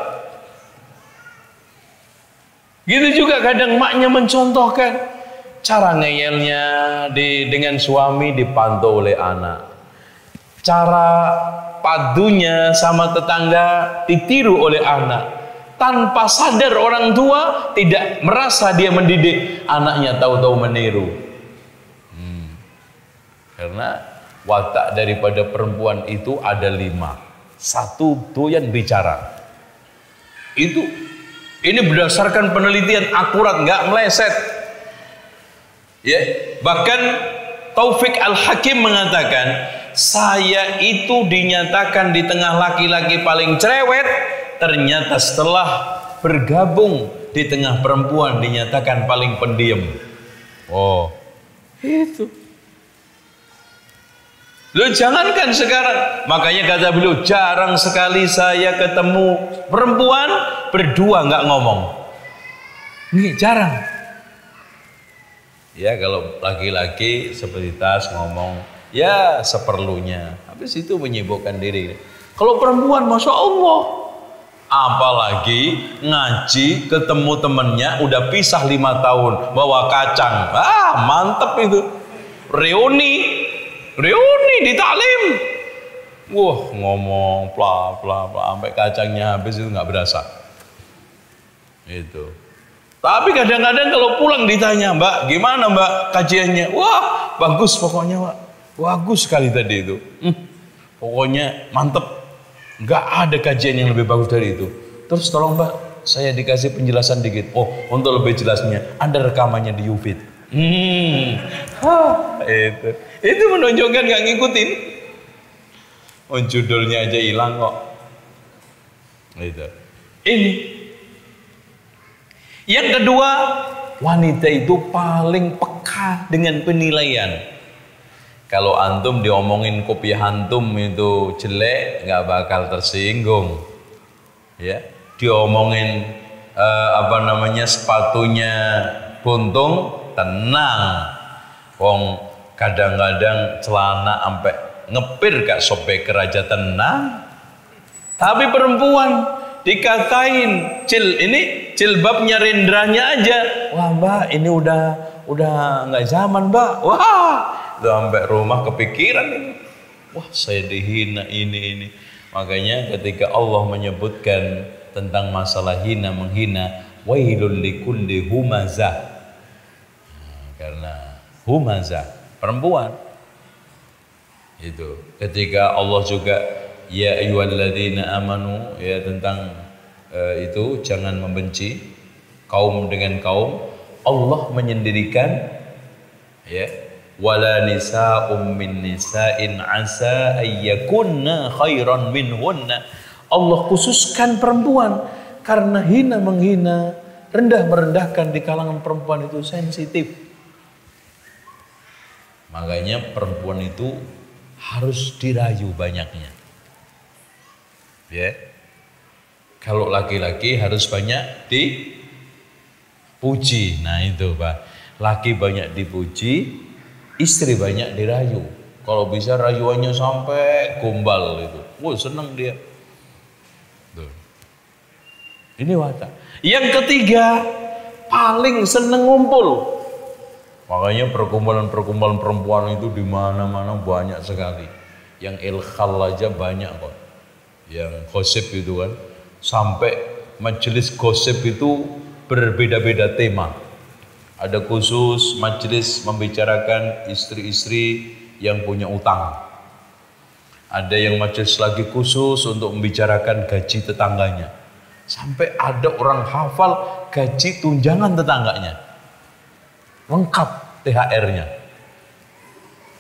Gitu juga kadang maknya mencontohkan. Cara ngeyelnya di dengan suami dipantau oleh anak. Cara padunya sama tetangga ditiru oleh anak. Tanpa sadar orang tua tidak merasa dia mendidik anaknya tahu-tahu meniru. Hmm. Karena watak daripada perempuan itu ada lima. Satu doyan bicara. Itu ini berdasarkan penelitian akurat, nggak meleset. Ya, bahkan Taufik Al-Hakim mengatakan, saya itu dinyatakan di tengah laki-laki paling cerewet, ternyata setelah bergabung di tengah perempuan dinyatakan paling pendiam. Oh, itu. Lu jangankan sekarang, makanya kata beliau jarang sekali saya ketemu perempuan berdua nggak ngomong. Ini jarang. Ya kalau laki-laki seperti tas ngomong ya seperlunya. Habis itu menyibukkan diri. Kalau perempuan masya Allah, apalagi ngaji ketemu temennya udah pisah lima tahun bawa kacang, ah mantep itu. Reuni. Reuni di taklim. Wah ngomong pla pla pla sampai kacangnya habis itu nggak berasa. Itu. Tapi kadang-kadang kalau pulang ditanya mbak gimana mbak kajiannya? Wah bagus pokoknya mbak. Bagus sekali tadi itu. Hmm, pokoknya mantep nggak ada kajian yang lebih bagus dari itu terus tolong mbak saya dikasih penjelasan dikit oh untuk lebih jelasnya ada rekamannya di Ufit hmm. Hah, itu itu menunjukkan nggak ngikutin. Oh, judulnya aja hilang kok. Itu. Ini. Yang kedua, wanita itu paling peka dengan penilaian. Kalau antum diomongin kopi antum itu jelek, nggak bakal tersinggung. Ya, diomongin uh, apa namanya sepatunya buntung, tenang. Wong kadang-kadang celana sampai ngepir kak sobek keraja tenang tapi perempuan dikatain cil ini jilbabnya rendranya aja wah mbak ini udah udah nggak zaman mbak wah sampai rumah kepikiran ini wah saya dihina ini ini makanya ketika Allah menyebutkan tentang masalah hina menghina wailul likulli humazah karena humazah perempuan. Itu. Ketika Allah juga ya ayyuhalladzina amanu ya tentang uh, itu jangan membenci kaum dengan kaum. Allah menyendirikan ya wala nisa'um min nisa'in asa ayyakunna khairan minhunna. Allah khususkan perempuan karena hina menghina, rendah merendahkan di kalangan perempuan itu sensitif. Makanya perempuan itu harus dirayu banyaknya. Ya. Kalau laki-laki harus banyak dipuji. Nah itu Pak. Laki banyak dipuji, istri banyak dirayu. Kalau bisa rayuannya sampai gombal itu. Wah seneng dia. Ini watak. Yang ketiga, paling seneng ngumpul. Makanya perkumpulan-perkumpulan perempuan itu di mana-mana banyak sekali. Yang ilkhal aja banyak kok. Yang gosip itu kan. Sampai majelis gosip itu berbeda-beda tema. Ada khusus majelis membicarakan istri-istri yang punya utang. Ada yang majelis lagi khusus untuk membicarakan gaji tetangganya. Sampai ada orang hafal gaji tunjangan tetangganya lengkap THR-nya.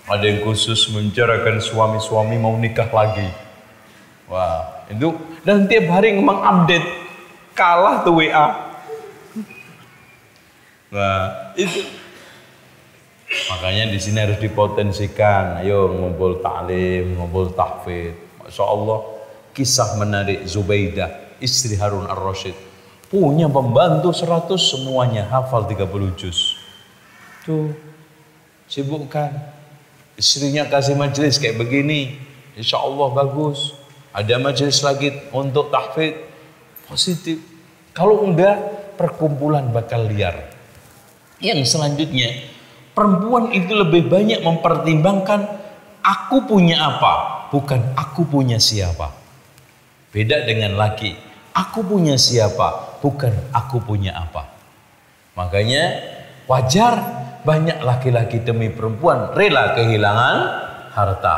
Ada yang khusus membicarakan suami-suami mau nikah lagi. Wah, itu dan tiap hari memang update kalah tuh WA. Nah, itu Makanya di sini harus dipotensikan. Ayo ngumpul taklim, ngumpul tahfidz. Masya Allah, kisah menarik Zubaidah, istri Harun ar-Rasyid. Punya pembantu 100 semuanya hafal 30 juz. Tuh, sibukkan. Istrinya kasih majelis kayak begini. Insya Allah bagus. Ada majelis lagi untuk tahfidz. Positif. Kalau enggak, perkumpulan bakal liar. Yang selanjutnya, perempuan itu lebih banyak mempertimbangkan aku punya apa, bukan aku punya siapa. Beda dengan laki, aku punya siapa, bukan aku punya apa. Makanya wajar banyak laki-laki demi perempuan rela kehilangan harta.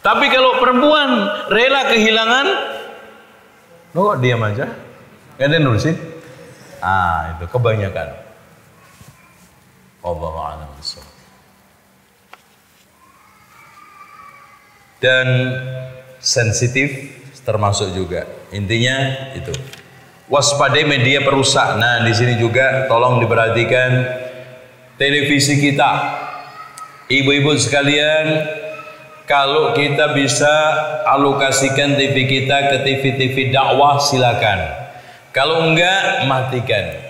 Tapi kalau perempuan rela kehilangan, lo kok diam aja? Ada nulisin? Ah, itu kebanyakan. A'lam Dan sensitif termasuk juga. Intinya itu. Waspadai media perusak. Nah, di sini juga tolong diperhatikan televisi kita. Ibu-ibu sekalian, kalau kita bisa alokasikan TV kita ke TV-TV dakwah silakan. Kalau enggak, matikan.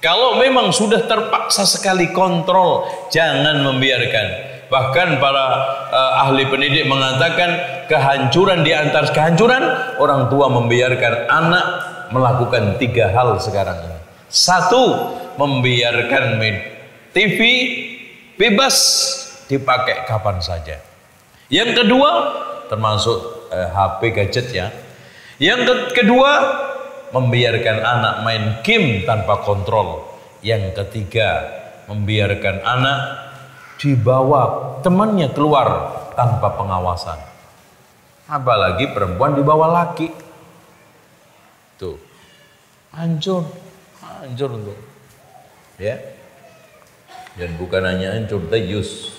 Kalau memang sudah terpaksa sekali kontrol, jangan membiarkan. Bahkan para uh, ahli pendidik mengatakan kehancuran di antara kehancuran orang tua membiarkan anak melakukan tiga hal sekarang ini. Satu, membiarkan TV bebas dipakai kapan saja. Yang kedua, termasuk uh, eh, HP gadget ya. Yang kedua, membiarkan anak main game tanpa kontrol. Yang ketiga, membiarkan anak dibawa temannya keluar tanpa pengawasan. Apalagi perempuan dibawa laki. Tuh. Hancur. Hancur untuk. Ya. Dan bukan hanya hancur, dayus.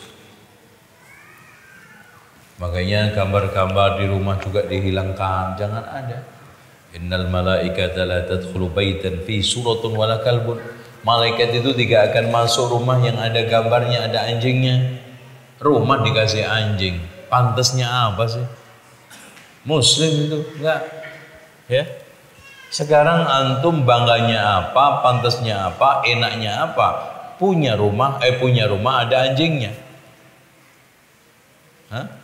Makanya gambar-gambar di rumah juga dihilangkan. Jangan ada. Innal malaikata la tadkhulu baitan fi suratun wala kalbun. Malaikat itu tidak akan masuk rumah yang ada gambarnya, ada anjingnya. Rumah dikasih anjing. Pantasnya apa sih? Muslim itu enggak. Ya. Sekarang antum bangganya apa, pantasnya apa, enaknya apa? Punya rumah, eh punya rumah ada anjingnya. Hah?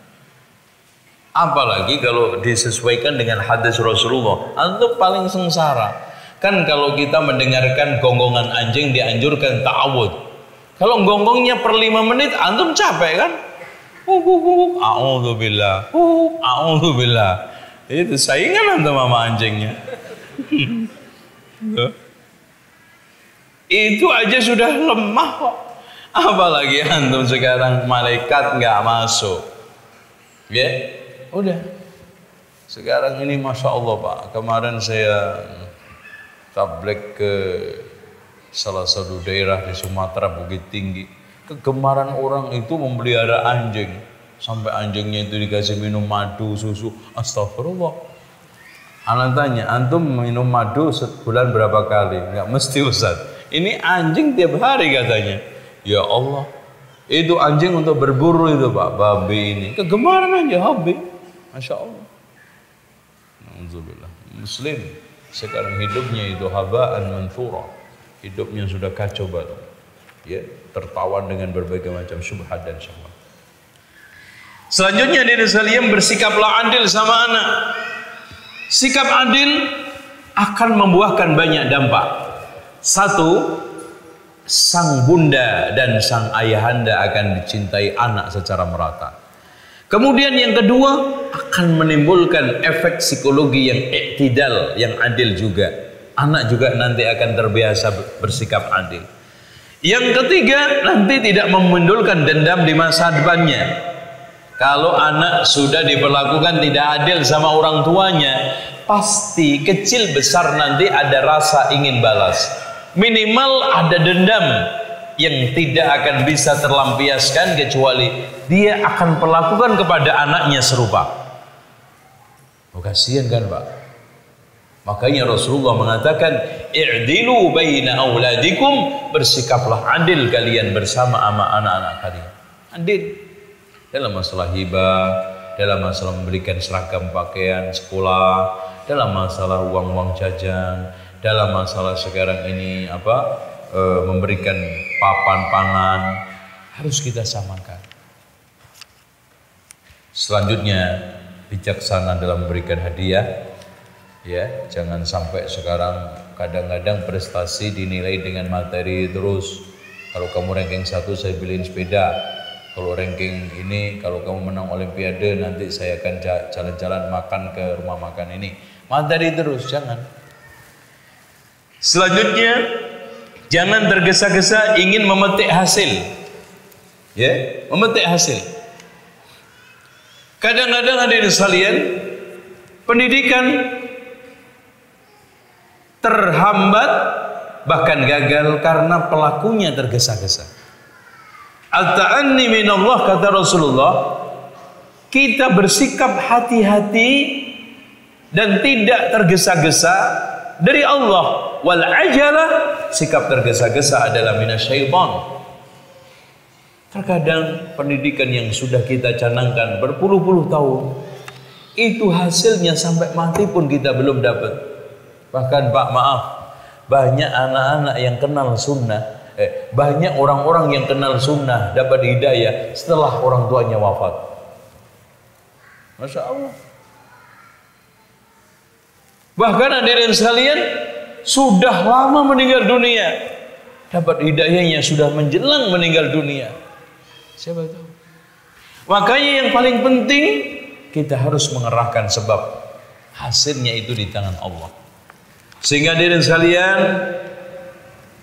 Apalagi kalau disesuaikan dengan hadis Rasulullah, antum paling sengsara. Kan kalau kita mendengarkan gonggongan anjing dianjurkan ta'awud. Kalau gonggongnya per lima menit, antum capek kan? A'udzubillah. A'udzubillah. Itu saingan antum sama anjingnya. Itu aja sudah lemah kok. Apalagi antum sekarang malaikat nggak masuk. Ya? Udah. Sekarang ini Masya Allah Pak. Kemarin saya tablik ke salah satu daerah di Sumatera Bukit Tinggi. Kegemaran orang itu memelihara anjing. Sampai anjingnya itu dikasih minum madu, susu. Astagfirullah. Anak tanya, antum minum madu sebulan berapa kali? Enggak mesti Ustaz. Ini anjing tiap hari katanya. Ya Allah. Itu anjing untuk berburu itu Pak, babi ini. Kegemaran aja hobi. Masya Allah. Alhamdulillah. Muslim sekarang hidupnya itu habaan manthura. Hidupnya sudah kacau balau. Ya, tertawan dengan berbagai macam syubhat dan syahwat. Selanjutnya diri sekalian bersikaplah adil sama anak. Sikap adil akan membuahkan banyak dampak. Satu, sang bunda dan sang ayahanda akan dicintai anak secara merata. Kemudian yang kedua akan menimbulkan efek psikologi yang iktidal, yang adil juga. Anak juga nanti akan terbiasa bersikap adil. Yang ketiga nanti tidak memundulkan dendam di masa depannya. Kalau anak sudah diperlakukan tidak adil sama orang tuanya, pasti kecil besar nanti ada rasa ingin balas. Minimal ada dendam yang tidak akan bisa terlampiaskan kecuali dia akan melakukan kepada anaknya serupa. Oh kasihan kan Pak? Makanya Rasulullah mengatakan, "I'dilu baina auladikum," bersikaplah adil kalian bersama sama anak-anak kalian. Adil dalam masalah hibah, dalam masalah memberikan seragam pakaian sekolah, dalam masalah uang-uang jajan, dalam masalah sekarang ini apa? E, memberikan papan pangan. Harus kita samakan. Selanjutnya bijaksana dalam memberikan hadiah. Ya jangan sampai sekarang kadang-kadang prestasi dinilai dengan materi terus. Kalau kamu ranking satu saya beliin sepeda. Kalau ranking ini kalau kamu menang olimpiade nanti saya akan jalan-jalan makan ke rumah makan ini. Materi terus jangan. Selanjutnya jangan tergesa-gesa ingin memetik hasil ya memetik hasil kadang-kadang hadirin sekalian pendidikan terhambat bahkan gagal karena pelakunya tergesa-gesa. Al-ta'anni minallah kata Rasulullah kita bersikap hati-hati dan tidak tergesa-gesa dari Allah wal ajalah sikap tergesa-gesa adalah minasyaitan terkadang pendidikan yang sudah kita canangkan berpuluh-puluh tahun itu hasilnya sampai mati pun kita belum dapat Bahkan Pak maaf, banyak anak-anak yang kenal sunnah, eh, banyak orang-orang yang kenal sunnah dapat hidayah setelah orang tuanya wafat. Masya Allah. Bahkan hadirin sekalian sudah lama meninggal dunia. Dapat hidayahnya sudah menjelang meninggal dunia. Siapa tahu? Makanya yang paling penting kita harus mengerahkan sebab hasilnya itu di tangan Allah. Sehingga diri sekalian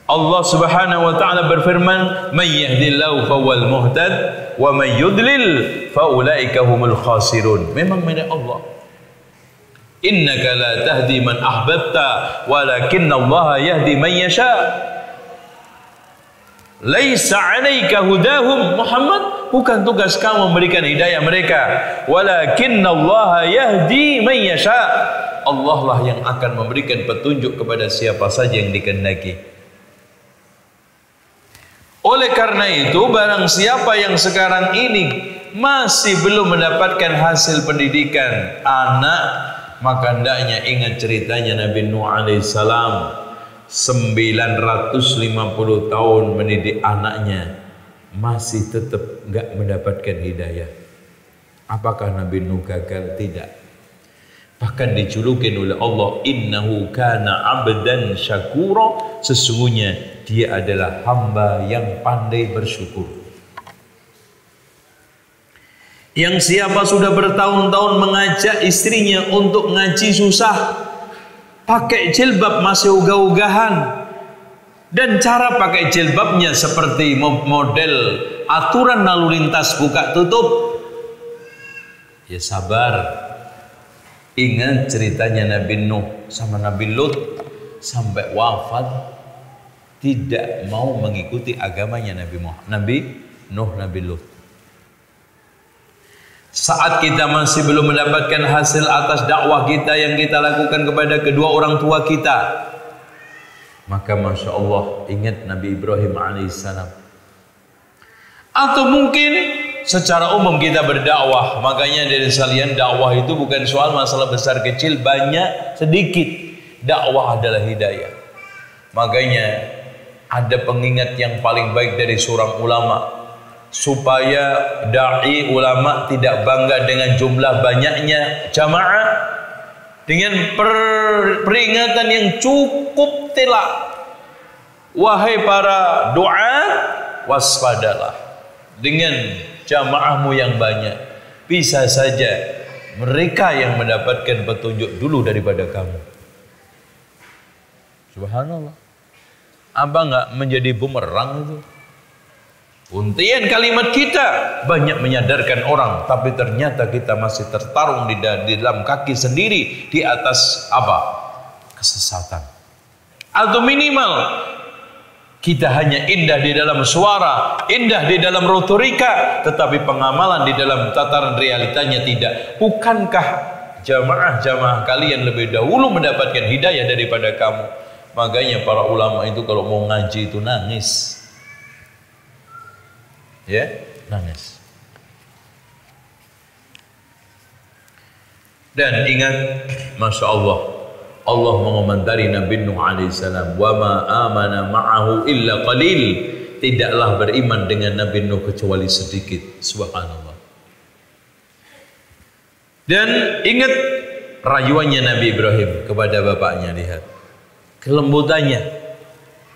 Allah Subhanahu wa taala berfirman, "May yahdillahu fawwal muhtad wa may yudlil faulaika humul khasirun." Memang milik Allah. Innaka la tahdi man ahbabta walakinna Allah yahdi man yasha. Laisa 'alaika hudahum Muhammad bukan tugas kamu memberikan hidayah mereka walakinna Allah yahdi man yasha Allah lah yang akan memberikan petunjuk kepada siapa saja yang dikehendaki. Oleh karena itu, barang siapa yang sekarang ini masih belum mendapatkan hasil pendidikan anak, maka hendaknya ingat ceritanya Nabi Nuh alaihissalam 950 tahun mendidik anaknya masih tetap enggak mendapatkan hidayah. Apakah Nabi Nuh gagal? Tidak. Bahkan dijulukin oleh Allah innahu kana abdan syakura sesungguhnya dia adalah hamba yang pandai bersyukur. Yang siapa sudah bertahun-tahun mengajak istrinya untuk ngaji susah, pakai jilbab masih ugah-ugahan, dan cara pakai jilbabnya seperti model aturan lalu lintas buka tutup, ya sabar, Ingat ceritanya Nabi Nuh sama Nabi Lut sampai wafat tidak mau mengikuti agamanya Nabi Muhammad, Nabi Nuh, Nabi Lut. Saat kita masih belum mendapatkan hasil atas dakwah kita yang kita lakukan kepada kedua orang tua kita, maka masya Allah ingat Nabi Ibrahim alaihissalam. Atau mungkin secara umum kita berdakwah makanya dari sekalian dakwah itu bukan soal masalah besar kecil banyak sedikit. Dakwah adalah hidayah. Makanya ada pengingat yang paling baik dari seorang ulama supaya dai ulama tidak bangga dengan jumlah banyaknya jamaah dengan per, peringatan yang cukup telak wahai para doa waspadalah dengan jamaahmu yang banyak. Bisa saja mereka yang mendapatkan petunjuk dulu daripada kamu. Subhanallah. Apa enggak menjadi bumerang itu? Untian kalimat kita banyak menyadarkan orang, tapi ternyata kita masih tertarung di dalam kaki sendiri di atas apa? Kesesatan. Atau minimal kita hanya indah di dalam suara, indah di dalam rotorika, tetapi pengamalan di dalam tataran realitanya tidak. Bukankah Jamaah-jamaah kalian lebih dahulu mendapatkan hidayah daripada kamu. Makanya para ulama itu kalau mau ngaji itu nangis. Ya, nangis. Dan ingat, Masya Allah, Allah mengomentari Nabi Nuh alaihissalam, wa ma amana ma'ahu illa qalil. Tidaklah beriman dengan Nabi Nuh kecuali sedikit. Subhanallah. Dan ingat rayuannya Nabi Ibrahim kepada bapaknya lihat kelembutannya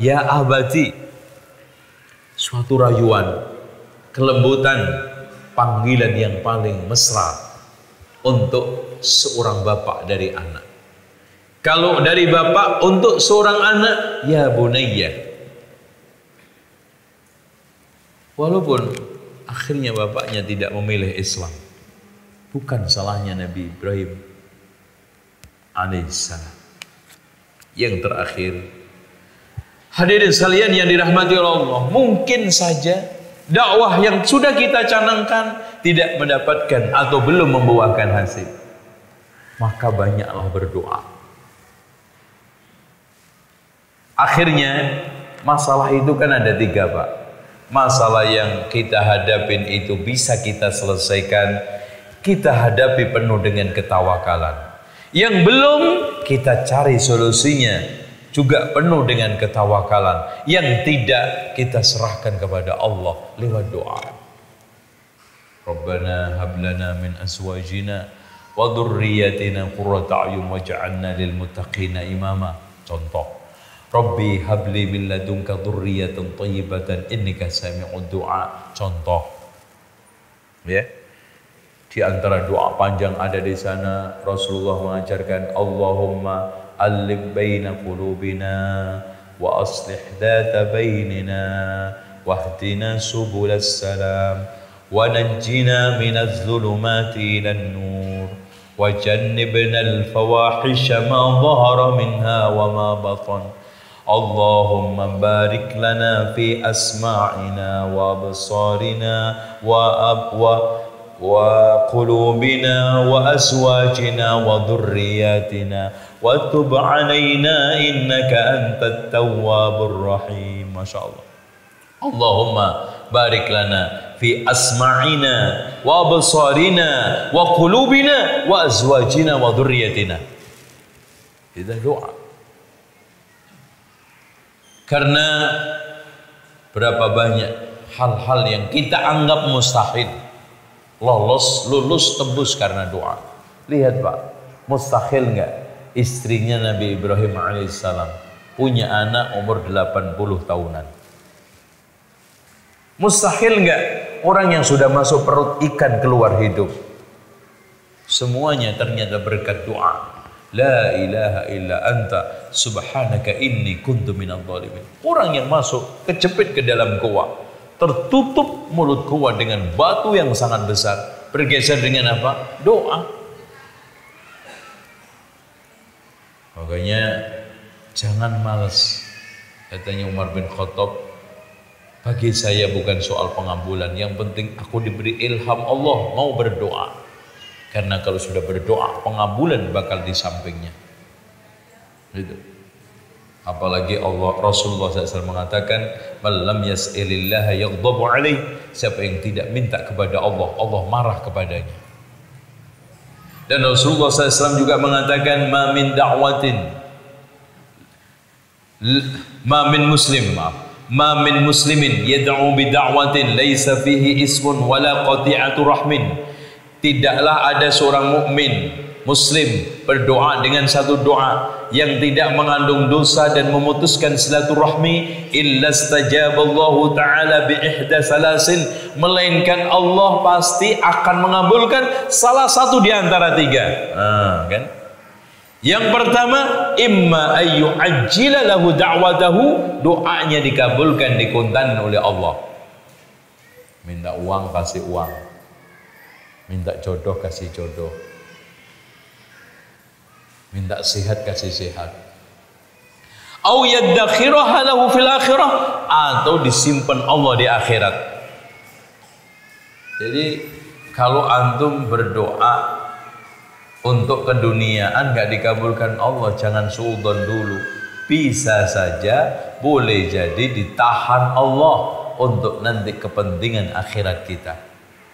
Ya abadi suatu rayuan kelembutan panggilan yang paling mesra untuk seorang bapak dari anak. Kalau dari bapak untuk seorang anak ya bunayya. Walaupun akhirnya bapaknya tidak memilih Islam Bukan salahnya Nabi Ibrahim alaihissalam. Yang terakhir, hadirin sekalian yang dirahmati oleh Allah, mungkin saja dakwah yang sudah kita canangkan tidak mendapatkan atau belum membuahkan hasil. Maka banyaklah berdoa. Akhirnya masalah itu kan ada tiga pak. Masalah yang kita hadapin itu bisa kita selesaikan kita hadapi penuh dengan ketawakalan. Yang belum kita cari solusinya juga penuh dengan ketawakalan. Yang tidak kita serahkan kepada Allah lewat doa. Rabbana hablana min aswajina wa dhurriyyatina qurrata a'yun waj'alna lil muttaqina imama. Contoh. Rabbi habli min ladunka dhurriyatan thayyibatan innaka sami'ud du'a. Contoh. Ya. Yeah. Di antara doa panjang ada di sana Rasulullah mengajarkan Allahumma ألف بين قلوبنا وأصلح ذات بيننا واهدنا سبل السلام ونجنا من الظلمات إلى النور وجنبنا الفواحش ما ظهر منها وما بطن اللهم بارك لنا في أسماعنا وأبصارنا وأبوى وقلوبنا وأزواجنا وذرياتنا وتب علينا إنك أنت التواب الرحيم ما شاء الله اللهم بارك لنا في أسماعنا وأبصارنا وقلوبنا وأزواجنا وذرياتنا إذا دعاء karena berapa banyak hal-hal yang kita anggap mustahil lolos, lulus, tembus karena doa. Lihat Pak, mustahil nggak Istrinya Nabi Ibrahim alaihissalam punya anak umur 80 tahunan. Mustahil nggak orang yang sudah masuk perut ikan keluar hidup. Semuanya ternyata berkat doa. La ilaha illa anta subhanaka inni kuntu minadh dhalimin. Orang yang masuk kecepit ke dalam goa tertutup mulut gua dengan batu yang sangat besar. Bergeser dengan apa? Doa. Makanya jangan malas. Katanya Umar bin Khattab, bagi saya bukan soal pengambulan. Yang penting aku diberi ilham Allah mau berdoa. Karena kalau sudah berdoa, pengambulan bakal di sampingnya. Gitu. Apalagi Allah Rasulullah SAW mengatakan, "Malam yas'ilillah yaghdabu alaih." Siapa yang tidak minta kepada Allah, Allah marah kepadanya. Dan Rasulullah SAW juga mengatakan, "Ma min da'watin ma min muslim, maaf, ma min muslimin yad'u bi da'watin laisa fihi ismun wala qati'atu rahmin." Tidaklah ada seorang mukmin Muslim berdoa dengan satu doa yang tidak mengandung dosa dan memutuskan silaturahmi illa stajaballahu taala bi ihda salasin melainkan Allah pasti akan mengabulkan salah satu di antara tiga. Nah, kan? Yang pertama, imma ayyu ajjila lahu da'watahu, doanya dikabulkan dikontan oleh Allah. Minta uang kasih uang. Minta jodoh kasih jodoh minta sehat kasih sehat. Au yaddakhiraha lahu fil akhirah atau disimpan Allah di akhirat. Jadi kalau antum berdoa untuk keduniaan nggak dikabulkan Allah jangan suudon dulu. Bisa saja boleh jadi ditahan Allah untuk nanti kepentingan akhirat kita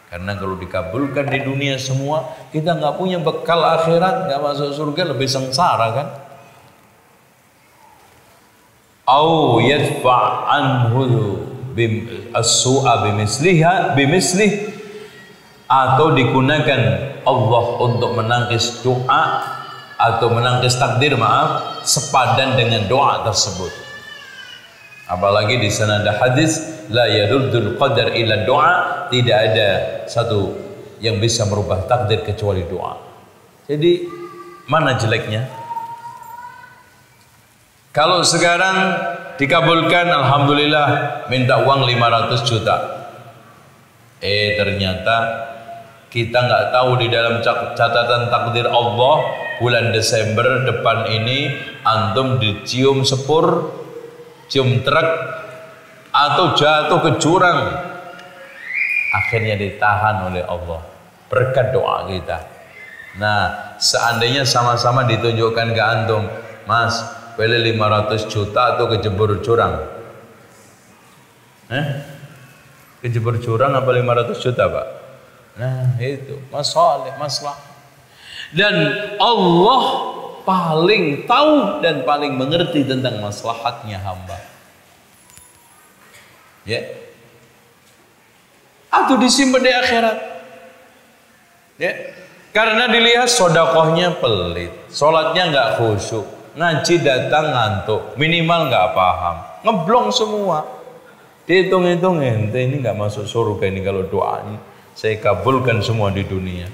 karena kalau dikabulkan di dunia semua, kita nggak punya bekal akhirat, nggak masuk surga lebih sengsara kan? Au yadfa anhu as-su'a bimisliha bimislih atau digunakan Allah untuk menangkis doa atau menangkis takdir maaf sepadan dengan doa tersebut. Apalagi di sana ada hadis la yaduddul qadar illa doa tidak ada satu yang bisa merubah takdir kecuali doa. Jadi mana jeleknya? Kalau sekarang dikabulkan Alhamdulillah minta uang 500 juta. Eh ternyata kita nggak tahu di dalam catatan takdir Allah bulan Desember depan ini antum dicium sepur cium truk atau jatuh ke jurang akhirnya ditahan oleh Allah. Berkat doa kita. Nah seandainya sama-sama ditunjukkan ke antum mas pilih 500 juta atau kejebur jurang eh? Kejebur jurang apa 500 juta pak? Nah itu. Masalah masalah dan Allah paling tahu dan paling mengerti tentang maslahatnya hamba. Ya. Atau disimpan di akhirat. Ya. Karena dilihat sodakohnya pelit, sholatnya nggak khusyuk, ngaji datang ngantuk, minimal nggak paham, ngeblong semua. Dihitung-hitung ente ini nggak masuk surga ini kalau doa ini saya kabulkan semua di dunia.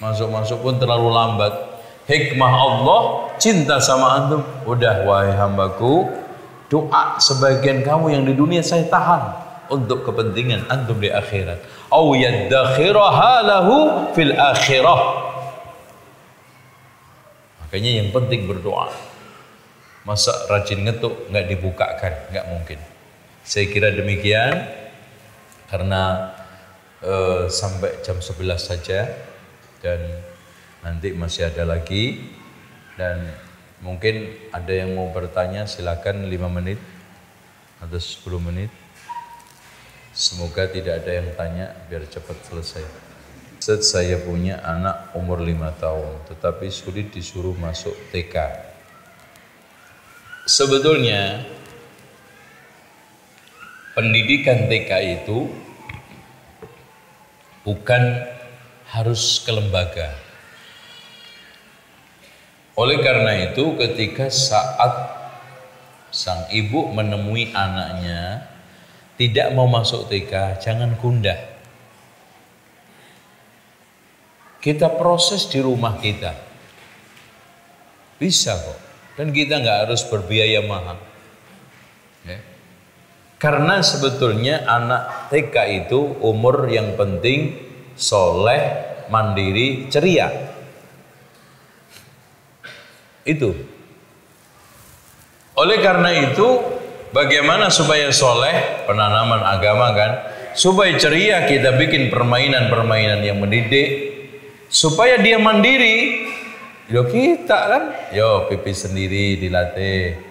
Masuk-masuk pun terlalu lambat. Hikmah Allah cinta sama antum. Udah wahai hambaku, doa sebagian kamu yang di dunia saya tahan untuk kepentingan antum di akhirat. Au yaddakhiraha lahu fil akhirah. Makanya yang penting berdoa. Masa rajin ngetuk nggak dibukakan nggak mungkin. Saya kira demikian karena uh, sampai jam 11 saja dan nanti masih ada lagi. Dan Mungkin ada yang mau bertanya silakan 5 menit atau 10 menit. Semoga tidak ada yang tanya biar cepat selesai. Set saya punya anak umur 5 tahun tetapi sulit disuruh masuk TK. Sebetulnya pendidikan TK itu bukan harus ke lembaga oleh karena itu ketika saat sang ibu menemui anaknya tidak mau masuk TK, jangan gundah. Kita proses di rumah kita. Bisa kok. Dan kita nggak harus berbiaya mahal. Ya. Karena sebetulnya anak TK itu umur yang penting soleh, mandiri, ceria. Itu. Oleh karena itu, bagaimana supaya soleh, penanaman agama kan, supaya ceria kita bikin permainan-permainan yang mendidik, supaya dia mandiri. Yo kita kan, yo pipi sendiri dilatih.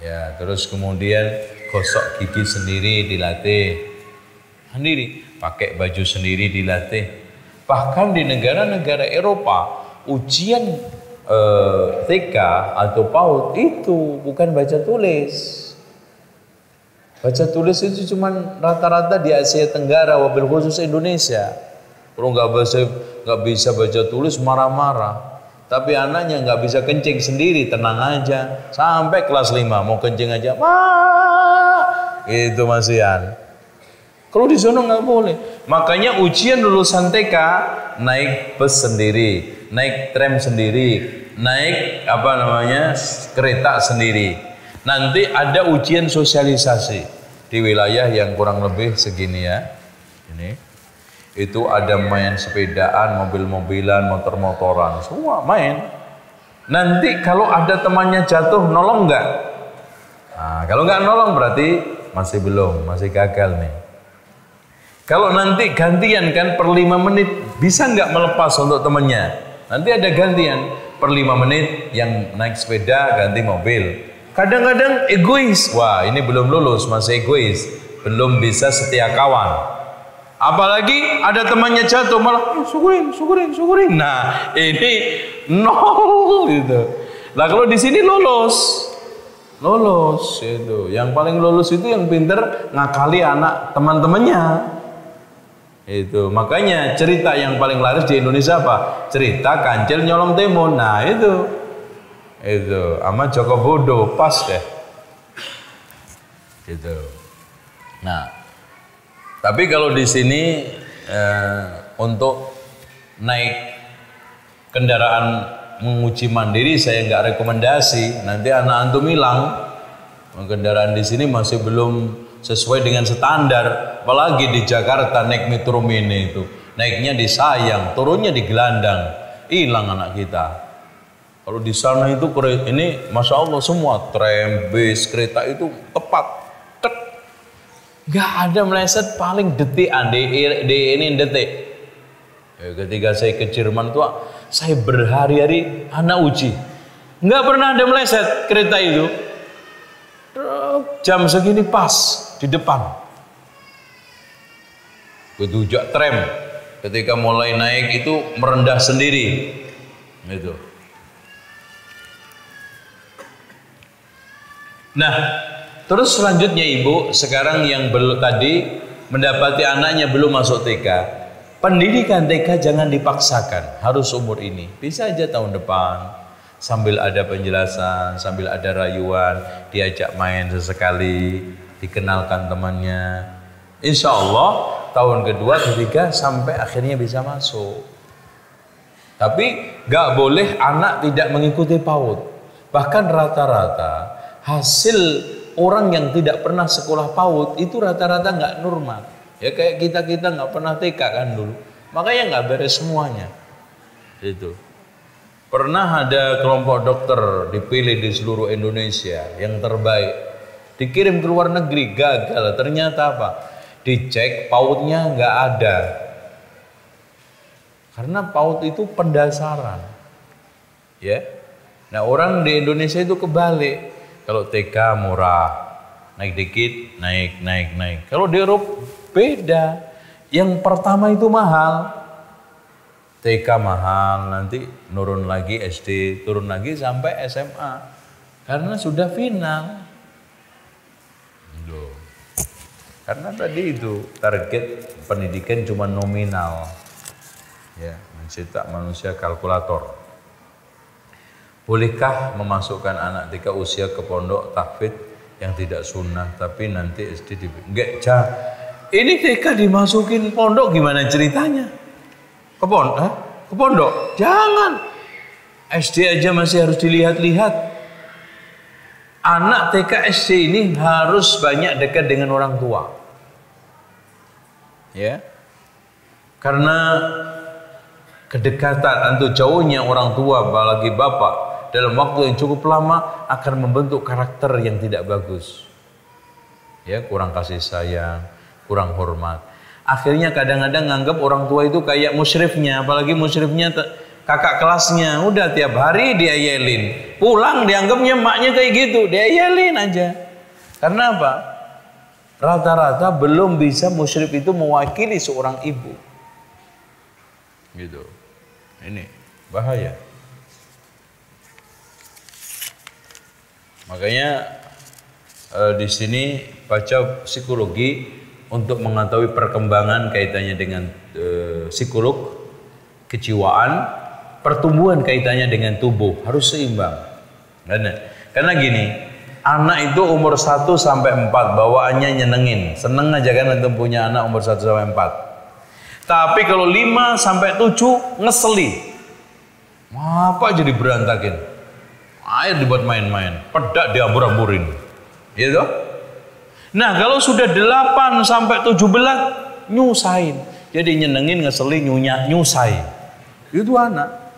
Ya, terus kemudian gosok gigi sendiri dilatih. Sendiri, pakai baju sendiri dilatih. Bahkan di negara-negara Eropa, ujian eh, TK atau PAUD itu bukan baca tulis. Baca tulis itu cuma rata-rata di Asia Tenggara wabil khusus Indonesia. Kalau nggak bisa nggak bisa baca tulis marah-marah. Tapi anaknya nggak bisa kencing sendiri, tenang aja. Sampai kelas 5 mau kencing aja, wah, itu masihan. Kalau di sana nggak boleh. Makanya ujian lulusan TK naik bus sendiri, naik tram sendiri, naik apa namanya kereta sendiri. Nanti ada ujian sosialisasi di wilayah yang kurang lebih segini ya. Ini itu ada main sepedaan, mobil-mobilan, motor-motoran, semua main. Nanti kalau ada temannya jatuh, nolong nggak? Nah, kalau nggak nolong berarti masih belum, masih gagal nih. Kalau nanti gantian kan per lima menit bisa nggak melepas untuk temennya? Nanti ada gantian per lima menit yang naik sepeda ganti mobil. Kadang-kadang egois. Wah ini belum lulus masih egois. Belum bisa setia kawan. Apalagi ada temannya jatuh malah eh, syukurin, syukurin, syukurin. Nah ini nol gitu. Nah kalau di sini lulus, lulus itu. Yang paling lulus itu yang pinter ngakali anak teman-temannya. Itu makanya cerita yang paling laris di Indonesia apa? Cerita kancil nyolong timun. Nah itu itu ama Joko Bodo pas deh. Gitu. Nah, tapi kalau di sini eh, untuk naik kendaraan menguji mandiri saya nggak rekomendasi. Nanti anak antum hilang. Kendaraan di sini masih belum sesuai dengan standar apalagi di Jakarta naik metro mini itu naiknya di sayang turunnya di gelandang hilang anak kita kalau di sana itu ini masya Allah semua tram bis kereta itu tepat. Tek. Nggak ada meleset paling detik di, di ini detik. Ya, ketika saya ke Jerman itu saya berhari-hari anak uji. Nggak pernah ada meleset kereta itu. Jam segini pas di depan. Begitu tram. Ketika mulai naik itu merendah sendiri. Itu. Nah, terus selanjutnya Ibu, sekarang yang belum tadi mendapati anaknya belum masuk TK. Pendidikan TK jangan dipaksakan, harus umur ini. Bisa aja tahun depan, sambil ada penjelasan, sambil ada rayuan, diajak main sesekali, dikenalkan temannya. Insya Allah tahun kedua, ketiga sampai akhirnya bisa masuk. Tapi gak boleh anak tidak mengikuti PAUD. Bahkan rata-rata hasil orang yang tidak pernah sekolah PAUD itu rata-rata nggak normal. Ya kayak kita kita nggak pernah TK kan dulu. Makanya nggak beres semuanya. Itu. Pernah ada kelompok dokter dipilih di seluruh Indonesia yang terbaik. Dikirim ke luar negeri, gagal. Ternyata apa? Dicek pautnya nggak ada. Karena paut itu pendasaran. Ya. Nah orang di Indonesia itu kebalik. Kalau TK murah, naik dikit, naik, naik, naik. Kalau di Eropa beda. Yang pertama itu mahal, TK mahal, nanti nurun lagi SD, turun lagi sampai SMA. Karena sudah final. Loh. Karena tadi itu target pendidikan cuma nominal. Ya, mencetak manusia kalkulator. Bolehkah memasukkan anak TK usia ke pondok tahfidz yang tidak sunnah tapi nanti SD di enggak cah. Ini TK dimasukin pondok gimana ceritanya? Ke pondok? Eh? Ke pondok? Jangan. SD aja masih harus dilihat-lihat. Anak TK SD ini harus banyak dekat dengan orang tua. Ya. Karena kedekatan atau jauhnya orang tua apalagi bapak dalam waktu yang cukup lama akan membentuk karakter yang tidak bagus. Ya, kurang kasih sayang, kurang hormat. Akhirnya kadang-kadang nganggap orang tua itu kayak musyrifnya, apalagi musyrifnya kakak kelasnya. Udah tiap hari dia yelin. Pulang dianggapnya maknya kayak gitu, dia yelin aja. Karena apa? Rata-rata belum bisa musyrif itu mewakili seorang ibu. Gitu. Ini bahaya. Makanya eh, di sini baca psikologi untuk mengetahui perkembangan kaitannya dengan uh, psikolog kejiwaan pertumbuhan kaitannya dengan tubuh harus seimbang. Karena, karena gini, anak itu umur 1 sampai 4 bawaannya nyenengin. Seneng aja kan untuk punya anak umur 1 sampai 4. Tapi kalau 5 sampai 7 ngeseli. Apa jadi berantakin? Air dibuat main-main, pedak diambur-amburin. Gitu? Nah, kalau sudah 8 sampai 17 nyusahin. Jadi nyenengin, ngeseli, nyunyah, nyusahin. Itu anak.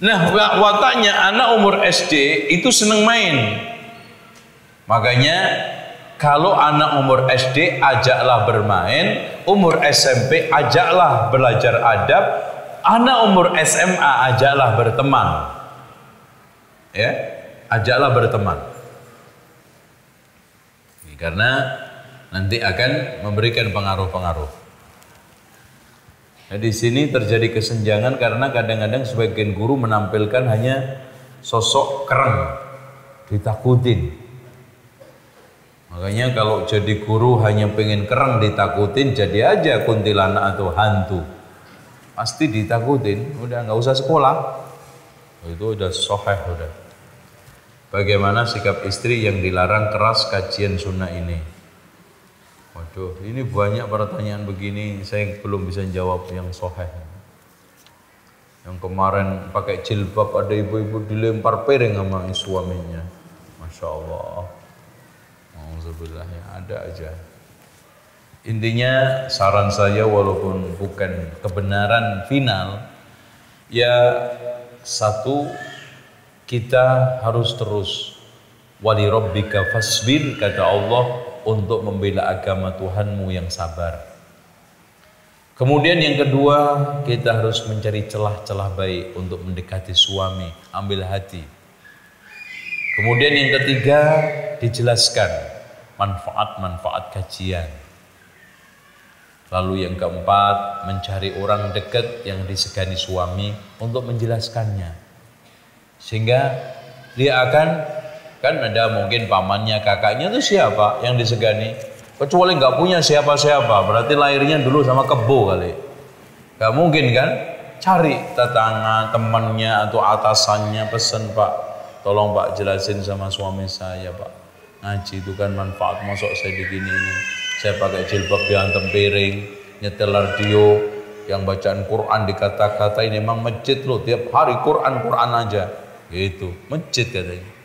Nah, wataknya anak umur SD itu seneng main. Makanya kalau anak umur SD ajaklah bermain, umur SMP ajaklah belajar adab, anak umur SMA ajaklah berteman. Ya, ajaklah berteman. Karena nanti akan memberikan pengaruh-pengaruh. Nah, di sini terjadi kesenjangan karena kadang-kadang sebagian guru menampilkan hanya sosok keren, ditakutin. Makanya kalau jadi guru hanya pengen keren ditakutin, jadi aja kuntilanak atau hantu. Pasti ditakutin, udah nggak usah sekolah. Itu udah soheh udah. Bagaimana sikap istri yang dilarang keras kajian sunnah ini? Waduh, ini banyak pertanyaan begini, saya belum bisa jawab yang soheh. Yang kemarin pakai jilbab ada ibu-ibu dilempar piring sama suaminya. Masya Allah. Alhamdulillah ada aja. Intinya saran saya walaupun bukan kebenaran final, ya satu kita harus terus wali rabbika fasbir kata Allah untuk membela agama Tuhanmu yang sabar. Kemudian yang kedua, kita harus mencari celah-celah baik untuk mendekati suami, ambil hati. Kemudian yang ketiga, dijelaskan manfaat-manfaat kajian. Lalu yang keempat, mencari orang dekat yang disegani suami untuk menjelaskannya. Sehingga dia akan Kan ada mungkin pamannya, kakaknya itu siapa yang disegani? Kecuali nggak punya siapa-siapa, berarti lahirnya dulu sama kebo kali. Gak mungkin kan? Cari tetangga, temannya atau atasannya pesen Pak, tolong Pak jelasin sama suami saya Pak. Ngaji itu kan manfaat, masuk saya di gini ini. Saya pakai jilbab diantem piring, nyetel radio, yang bacaan Quran dikata-kata ini memang masjid loh tiap hari Quran Quran aja gitu masjid katanya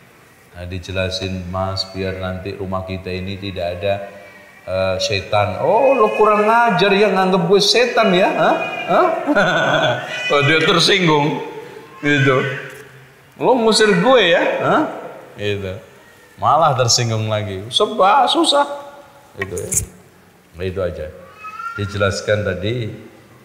Nah, dijelasin Mas biar nanti rumah kita ini tidak ada uh, setan. Oh, lo kurang ngajar ya nganggep gue setan ya? Hah? Hah? oh, dia tersinggung. Gitu. Lo musir gue ya? Hah? Gitu. Malah tersinggung lagi. Sebab susah. Itu ya. Nah, itu aja. Dijelaskan tadi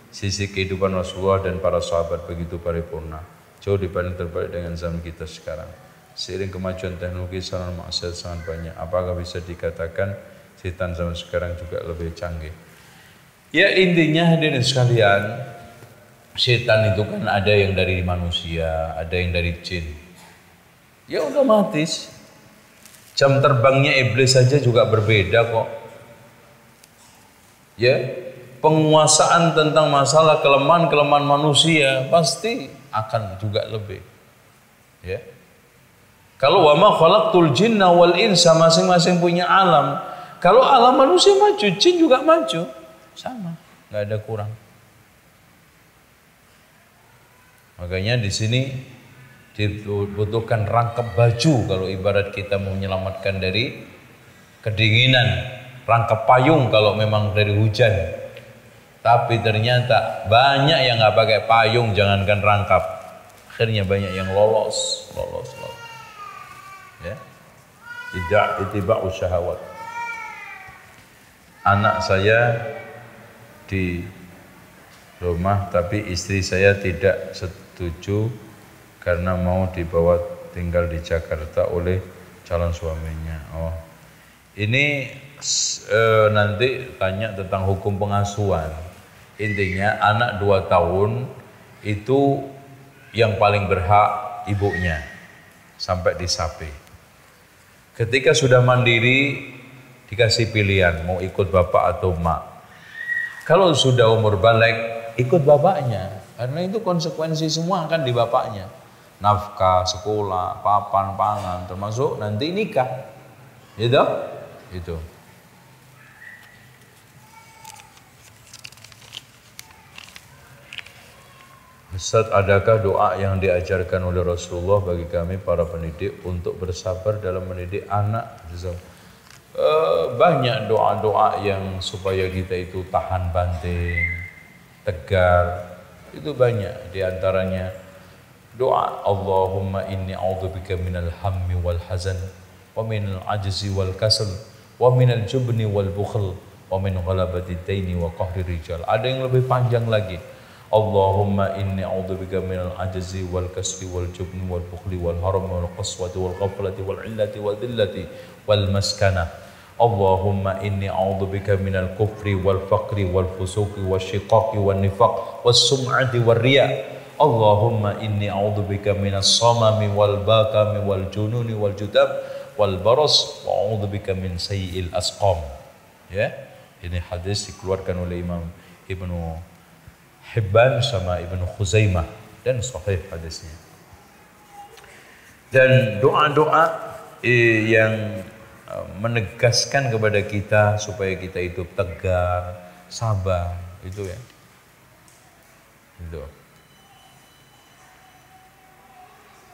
sisi kehidupan Rasulullah dan para sahabat begitu paripurna. Jauh dibanding terbalik dengan zaman kita sekarang seiring kemajuan teknologi saran maksiat sangat banyak. Apakah bisa dikatakan setan zaman sekarang juga lebih canggih? Ya intinya hadirin sekalian, setan itu kan ada yang dari manusia, ada yang dari jin. Ya otomatis jam terbangnya iblis saja juga berbeda kok. Ya, penguasaan tentang masalah kelemahan-kelemahan manusia pasti akan juga lebih. Ya. Kalau wama khalaqtul jinna wal insa masing-masing punya alam. Kalau alam manusia maju, jin juga maju. Sama, nggak ada kurang. Makanya di sini dibutuhkan rangkap baju kalau ibarat kita mau menyelamatkan dari kedinginan, rangkap payung kalau memang dari hujan. Tapi ternyata banyak yang nggak pakai payung, jangankan rangkap. Akhirnya banyak yang lolos, lolos, lolos. Ya. Tidak itibau syahwat anak saya di rumah tapi istri saya tidak setuju karena mau dibawa tinggal di Jakarta oleh calon suaminya. Oh. Ini e, nanti tanya tentang hukum pengasuhan intinya anak dua tahun itu yang paling berhak ibunya sampai disapi Ketika sudah mandiri dikasih pilihan mau ikut bapak atau mak. Kalau sudah umur balik, ikut bapaknya. Karena itu konsekuensi semua akan di bapaknya. Nafkah, sekolah, papan, pangan, termasuk nanti nikah. Gitu? Itu. Ustaz, adakah doa yang diajarkan oleh Rasulullah bagi kami para pendidik untuk bersabar dalam mendidik anak? Uh, banyak doa-doa yang supaya kita itu tahan banting, tegar. Itu banyak di antaranya doa Allahumma inni a'udzubika minal hammi wal hazan wa minal ajzi wal kasal wa minal jubni wal bukhl wa min ghalabati daini wa qahri rijal. Ada yang lebih panjang lagi. Allahumma inni a'udzubika minal ajzi wal kasli wal jubni wal bukhli wal haram wal qaswati wal ghaflati wal illati wal dillati wal maskana. Allahumma inni a'udzubika minal kufri wal faqri wal fusuqi wal shiqaqi wal nifaq was sum'ati wal riya. Allahumma inni a'udzubika minas samami wal bakami wal jununi wal judab wal baras wa a'udzubika min sayyi'il asqam. Ya ini hadis dikeluarkan oleh Imam Ibnu Hibban sama Ibnu Khuzaimah dan sahih hadisnya. Dan doa-doa eh, yang eh, menegaskan kepada kita supaya kita itu tegar, sabar, itu ya. Itu.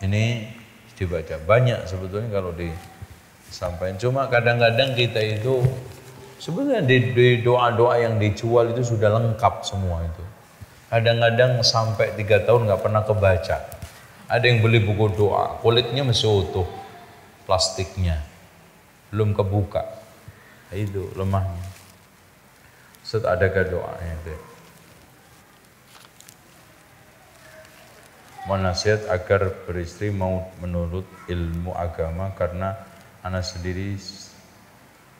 Ini dibaca banyak sebetulnya kalau disampaikan. Cuma kadang-kadang kita itu sebenarnya di doa-doa yang dijual itu sudah lengkap semua itu. Kadang-kadang sampai tiga tahun nggak pernah kebaca. Ada yang beli buku doa, kulitnya masih utuh, plastiknya belum kebuka. Itu lemahnya. Set adakah doanya itu? Menasihat agar beristri mau menurut ilmu agama karena anak sendiri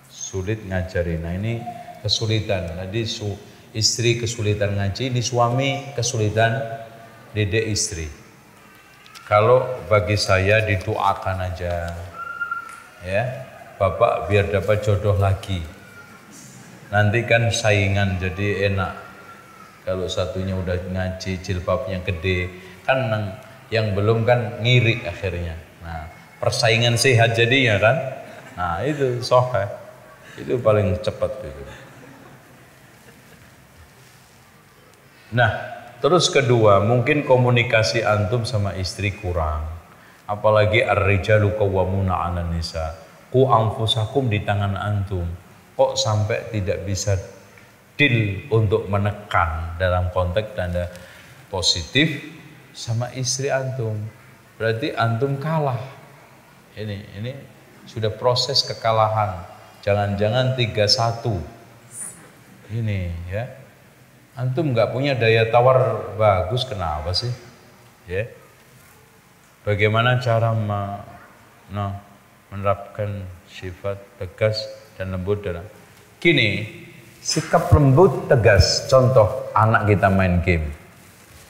sulit ngajari. Nah ini kesulitan. Jadi su istri kesulitan ngaji, ini suami kesulitan dedek istri. Kalau bagi saya didoakan aja, ya, bapak biar dapat jodoh lagi. Nanti kan saingan jadi enak. Kalau satunya udah ngaji, jilbabnya gede, kan yang belum kan ngiri akhirnya. Nah, persaingan sehat jadinya kan. Nah, itu sohe. Itu paling cepat itu. Nah, terus kedua, mungkin komunikasi antum sama istri kurang. Apalagi ar-rijalu qawwamuna 'alan nisa. Ku anfusakum di tangan antum. Kok sampai tidak bisa deal untuk menekan dalam konteks tanda positif sama istri antum. Berarti antum kalah. Ini ini sudah proses kekalahan. Jangan-jangan 3-1. Ini ya. Antum nggak punya daya tawar bagus, kenapa sih? Ya. Bagaimana cara ma, no, menerapkan sifat tegas dan lembut dalam Kini, sikap lembut tegas, contoh anak kita main game.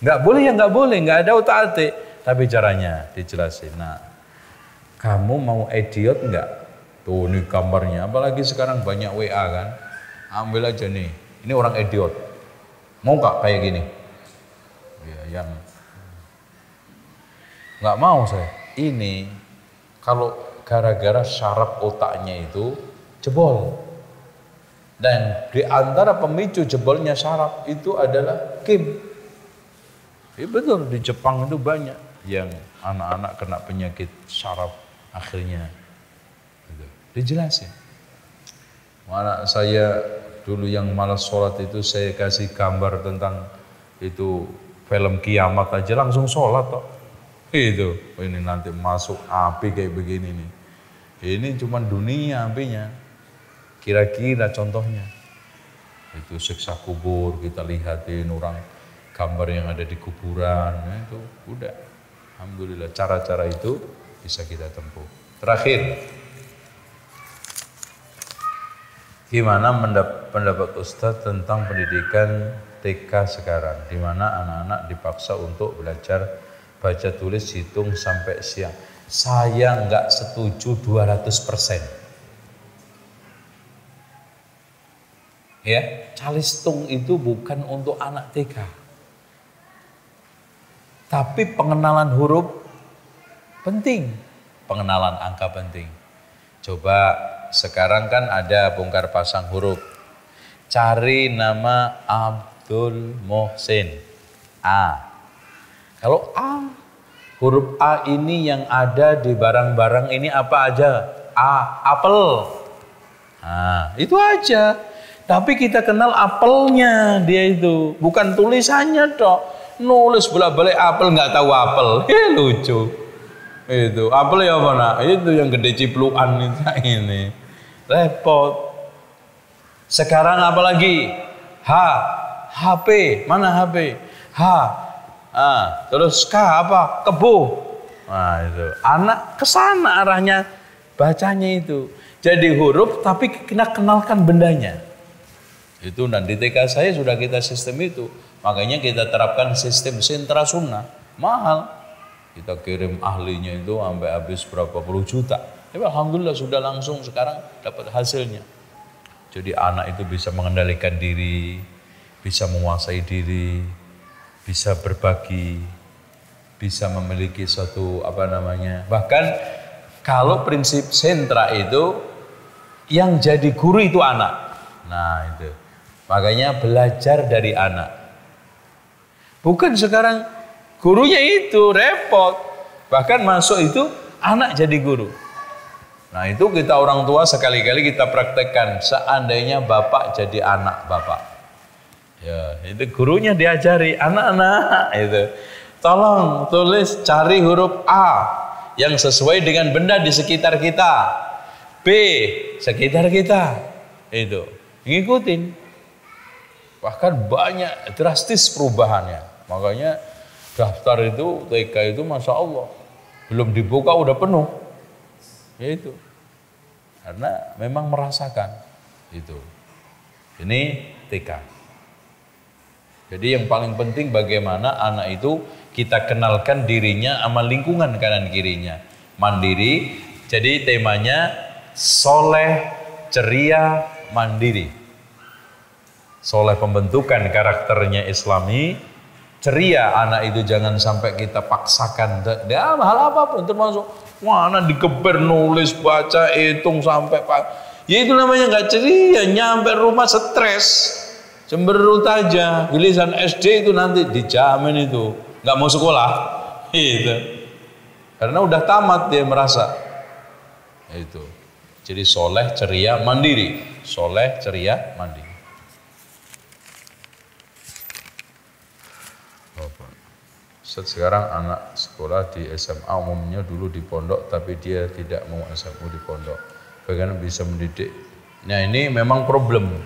Nggak boleh ya nggak boleh, nggak ada utak atik. Tapi caranya dijelasin. Nah, kamu mau idiot nggak? Tuh ini gambarnya, apalagi sekarang banyak WA kan. Ambil aja nih, ini orang idiot Mau nggak kayak gini? Ya, yang nggak mau saya. Ini kalau gara-gara syaraf otaknya itu jebol. Dan di antara pemicu jebolnya syaraf itu adalah game. Ya betul di Jepang itu banyak yang anak-anak kena penyakit syaraf akhirnya. Gitu. Dijelasin. Anak saya Dulu yang malas sholat itu saya kasih gambar tentang itu film kiamat aja langsung sholat toh. Itu, oh, ini nanti masuk api kayak begini nih. Ini cuma dunia apinya. Kira-kira contohnya. Itu siksa kubur, kita lihatin orang gambar yang ada di kuburan. Nah, itu udah. Alhamdulillah cara-cara itu bisa kita tempuh. Terakhir, Gimana pendapat Ustadz tentang pendidikan TK sekarang, di mana anak-anak dipaksa untuk belajar baca tulis hitung sampai siang. Saya nggak setuju 200 persen. Ya, calistung itu bukan untuk anak TK. Tapi pengenalan huruf penting. Pengenalan angka penting. Coba sekarang kan ada bongkar pasang huruf. Cari nama Abdul Mohsin. A. Kalau A, huruf A ini yang ada di barang-barang ini apa aja? A, apel. Nah, itu aja. Tapi kita kenal apelnya dia itu, bukan tulisannya dok. Nulis bolak-balik apel nggak tahu apel, ya lucu. Itu apel ya mana? Itu yang gede cipluan ini. Repot. Sekarang apa lagi? H, HP, mana HP? H, ah, terus K apa? Kebu. Nah itu, anak ke sana arahnya bacanya itu. Jadi huruf tapi kita kenalkan bendanya. Itu dan di TK saya sudah kita sistem itu. Makanya kita terapkan sistem sentra sunnah. Mahal. Kita kirim ahlinya itu sampai habis berapa puluh juta. Tapi Alhamdulillah sudah langsung sekarang dapat hasilnya. Jadi anak itu bisa mengendalikan diri, bisa menguasai diri, bisa berbagi, bisa memiliki suatu apa namanya. Bahkan kalau prinsip sentra itu yang jadi guru itu anak. Nah itu. Makanya belajar dari anak. Bukan sekarang Gurunya itu repot. Bahkan masuk itu anak jadi guru. Nah itu kita orang tua sekali-kali kita praktekkan. Seandainya bapak jadi anak bapak. Ya itu gurunya diajari anak-anak itu. Tolong tulis cari huruf A yang sesuai dengan benda di sekitar kita. B sekitar kita. Itu ngikutin. Bahkan banyak drastis perubahannya. Makanya daftar itu TK itu masya Allah. Belum dibuka udah penuh. Ya itu. Karena memang merasakan itu. Ini TK jadi yang paling penting bagaimana anak itu kita kenalkan dirinya sama lingkungan kanan kirinya. Mandiri jadi temanya soleh ceria mandiri. Soleh pembentukan karakternya islami ceria anak itu jangan sampai kita paksakan. Dia hal apa pun termasuk mana dikeber nulis baca hitung sampai pak ya itu namanya nggak ceria nyampe rumah stres. Cemberut aja. Giliran SD itu nanti dijamin itu. Nggak mau sekolah. Itu karena udah tamat dia merasa. Itu. Jadi soleh ceria mandiri. Soleh ceria mandiri Ustaz sekarang anak sekolah di SMA umumnya dulu di pondok tapi dia tidak mau SMU di pondok. Bagaimana bisa mendidik? Nah ini memang problem.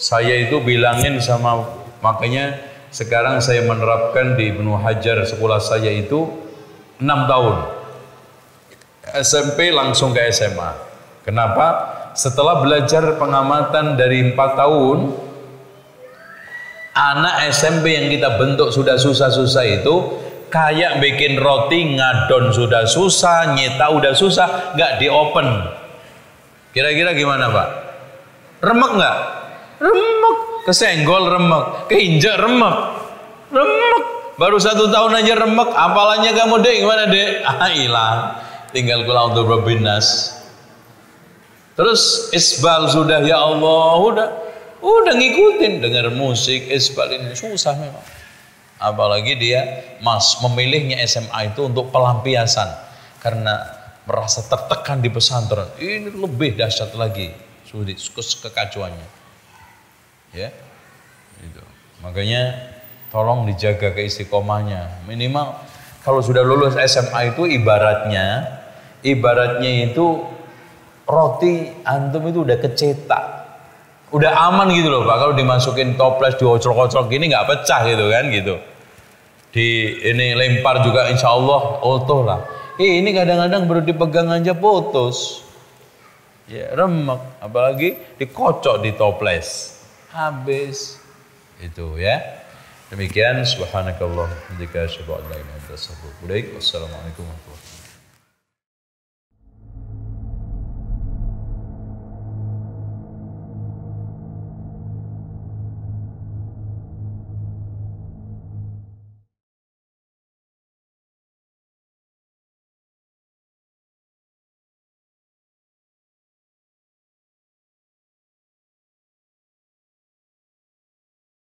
Saya itu bilangin sama makanya sekarang saya menerapkan di Ibnu Hajar sekolah saya itu 6 tahun. SMP langsung ke SMA. Kenapa? Setelah belajar pengamatan dari 4 tahun, anak SMP yang kita bentuk sudah susah-susah itu kayak bikin roti ngadon sudah susah nyeta udah susah nggak di open kira-kira gimana pak? Remek nggak? Remek. Kesenggol remek keinjak remek. Remek. Baru satu tahun aja remek apalanya kamu dek? Gimana dek? Ah hilang. Tinggal pulang untuk berbinas. Terus isbal sudah ya Allah udah Udah ngikutin dengar musik, isbal ini susah memang. Apalagi dia mas memilihnya SMA itu untuk pelampiasan karena merasa tertekan di pesantren. Ini lebih dahsyat lagi sulit kekacauannya. Ya. Itu. Makanya tolong dijaga keistiqomahnya. Minimal kalau sudah lulus SMA itu ibaratnya ibaratnya itu roti antum itu udah kecetak udah aman gitu loh Pak. Kalau dimasukin toples diocrok-ocrok gini nggak pecah gitu kan gitu. Di ini lempar juga insya Allah utuh lah. Eh, ini kadang-kadang baru dipegang aja putus. Ya remek. Apalagi dikocok di toples. Habis. Itu ya. Demikian subhanakallah jika syukur Assalamualaikum warahmatullahi wabarakatuh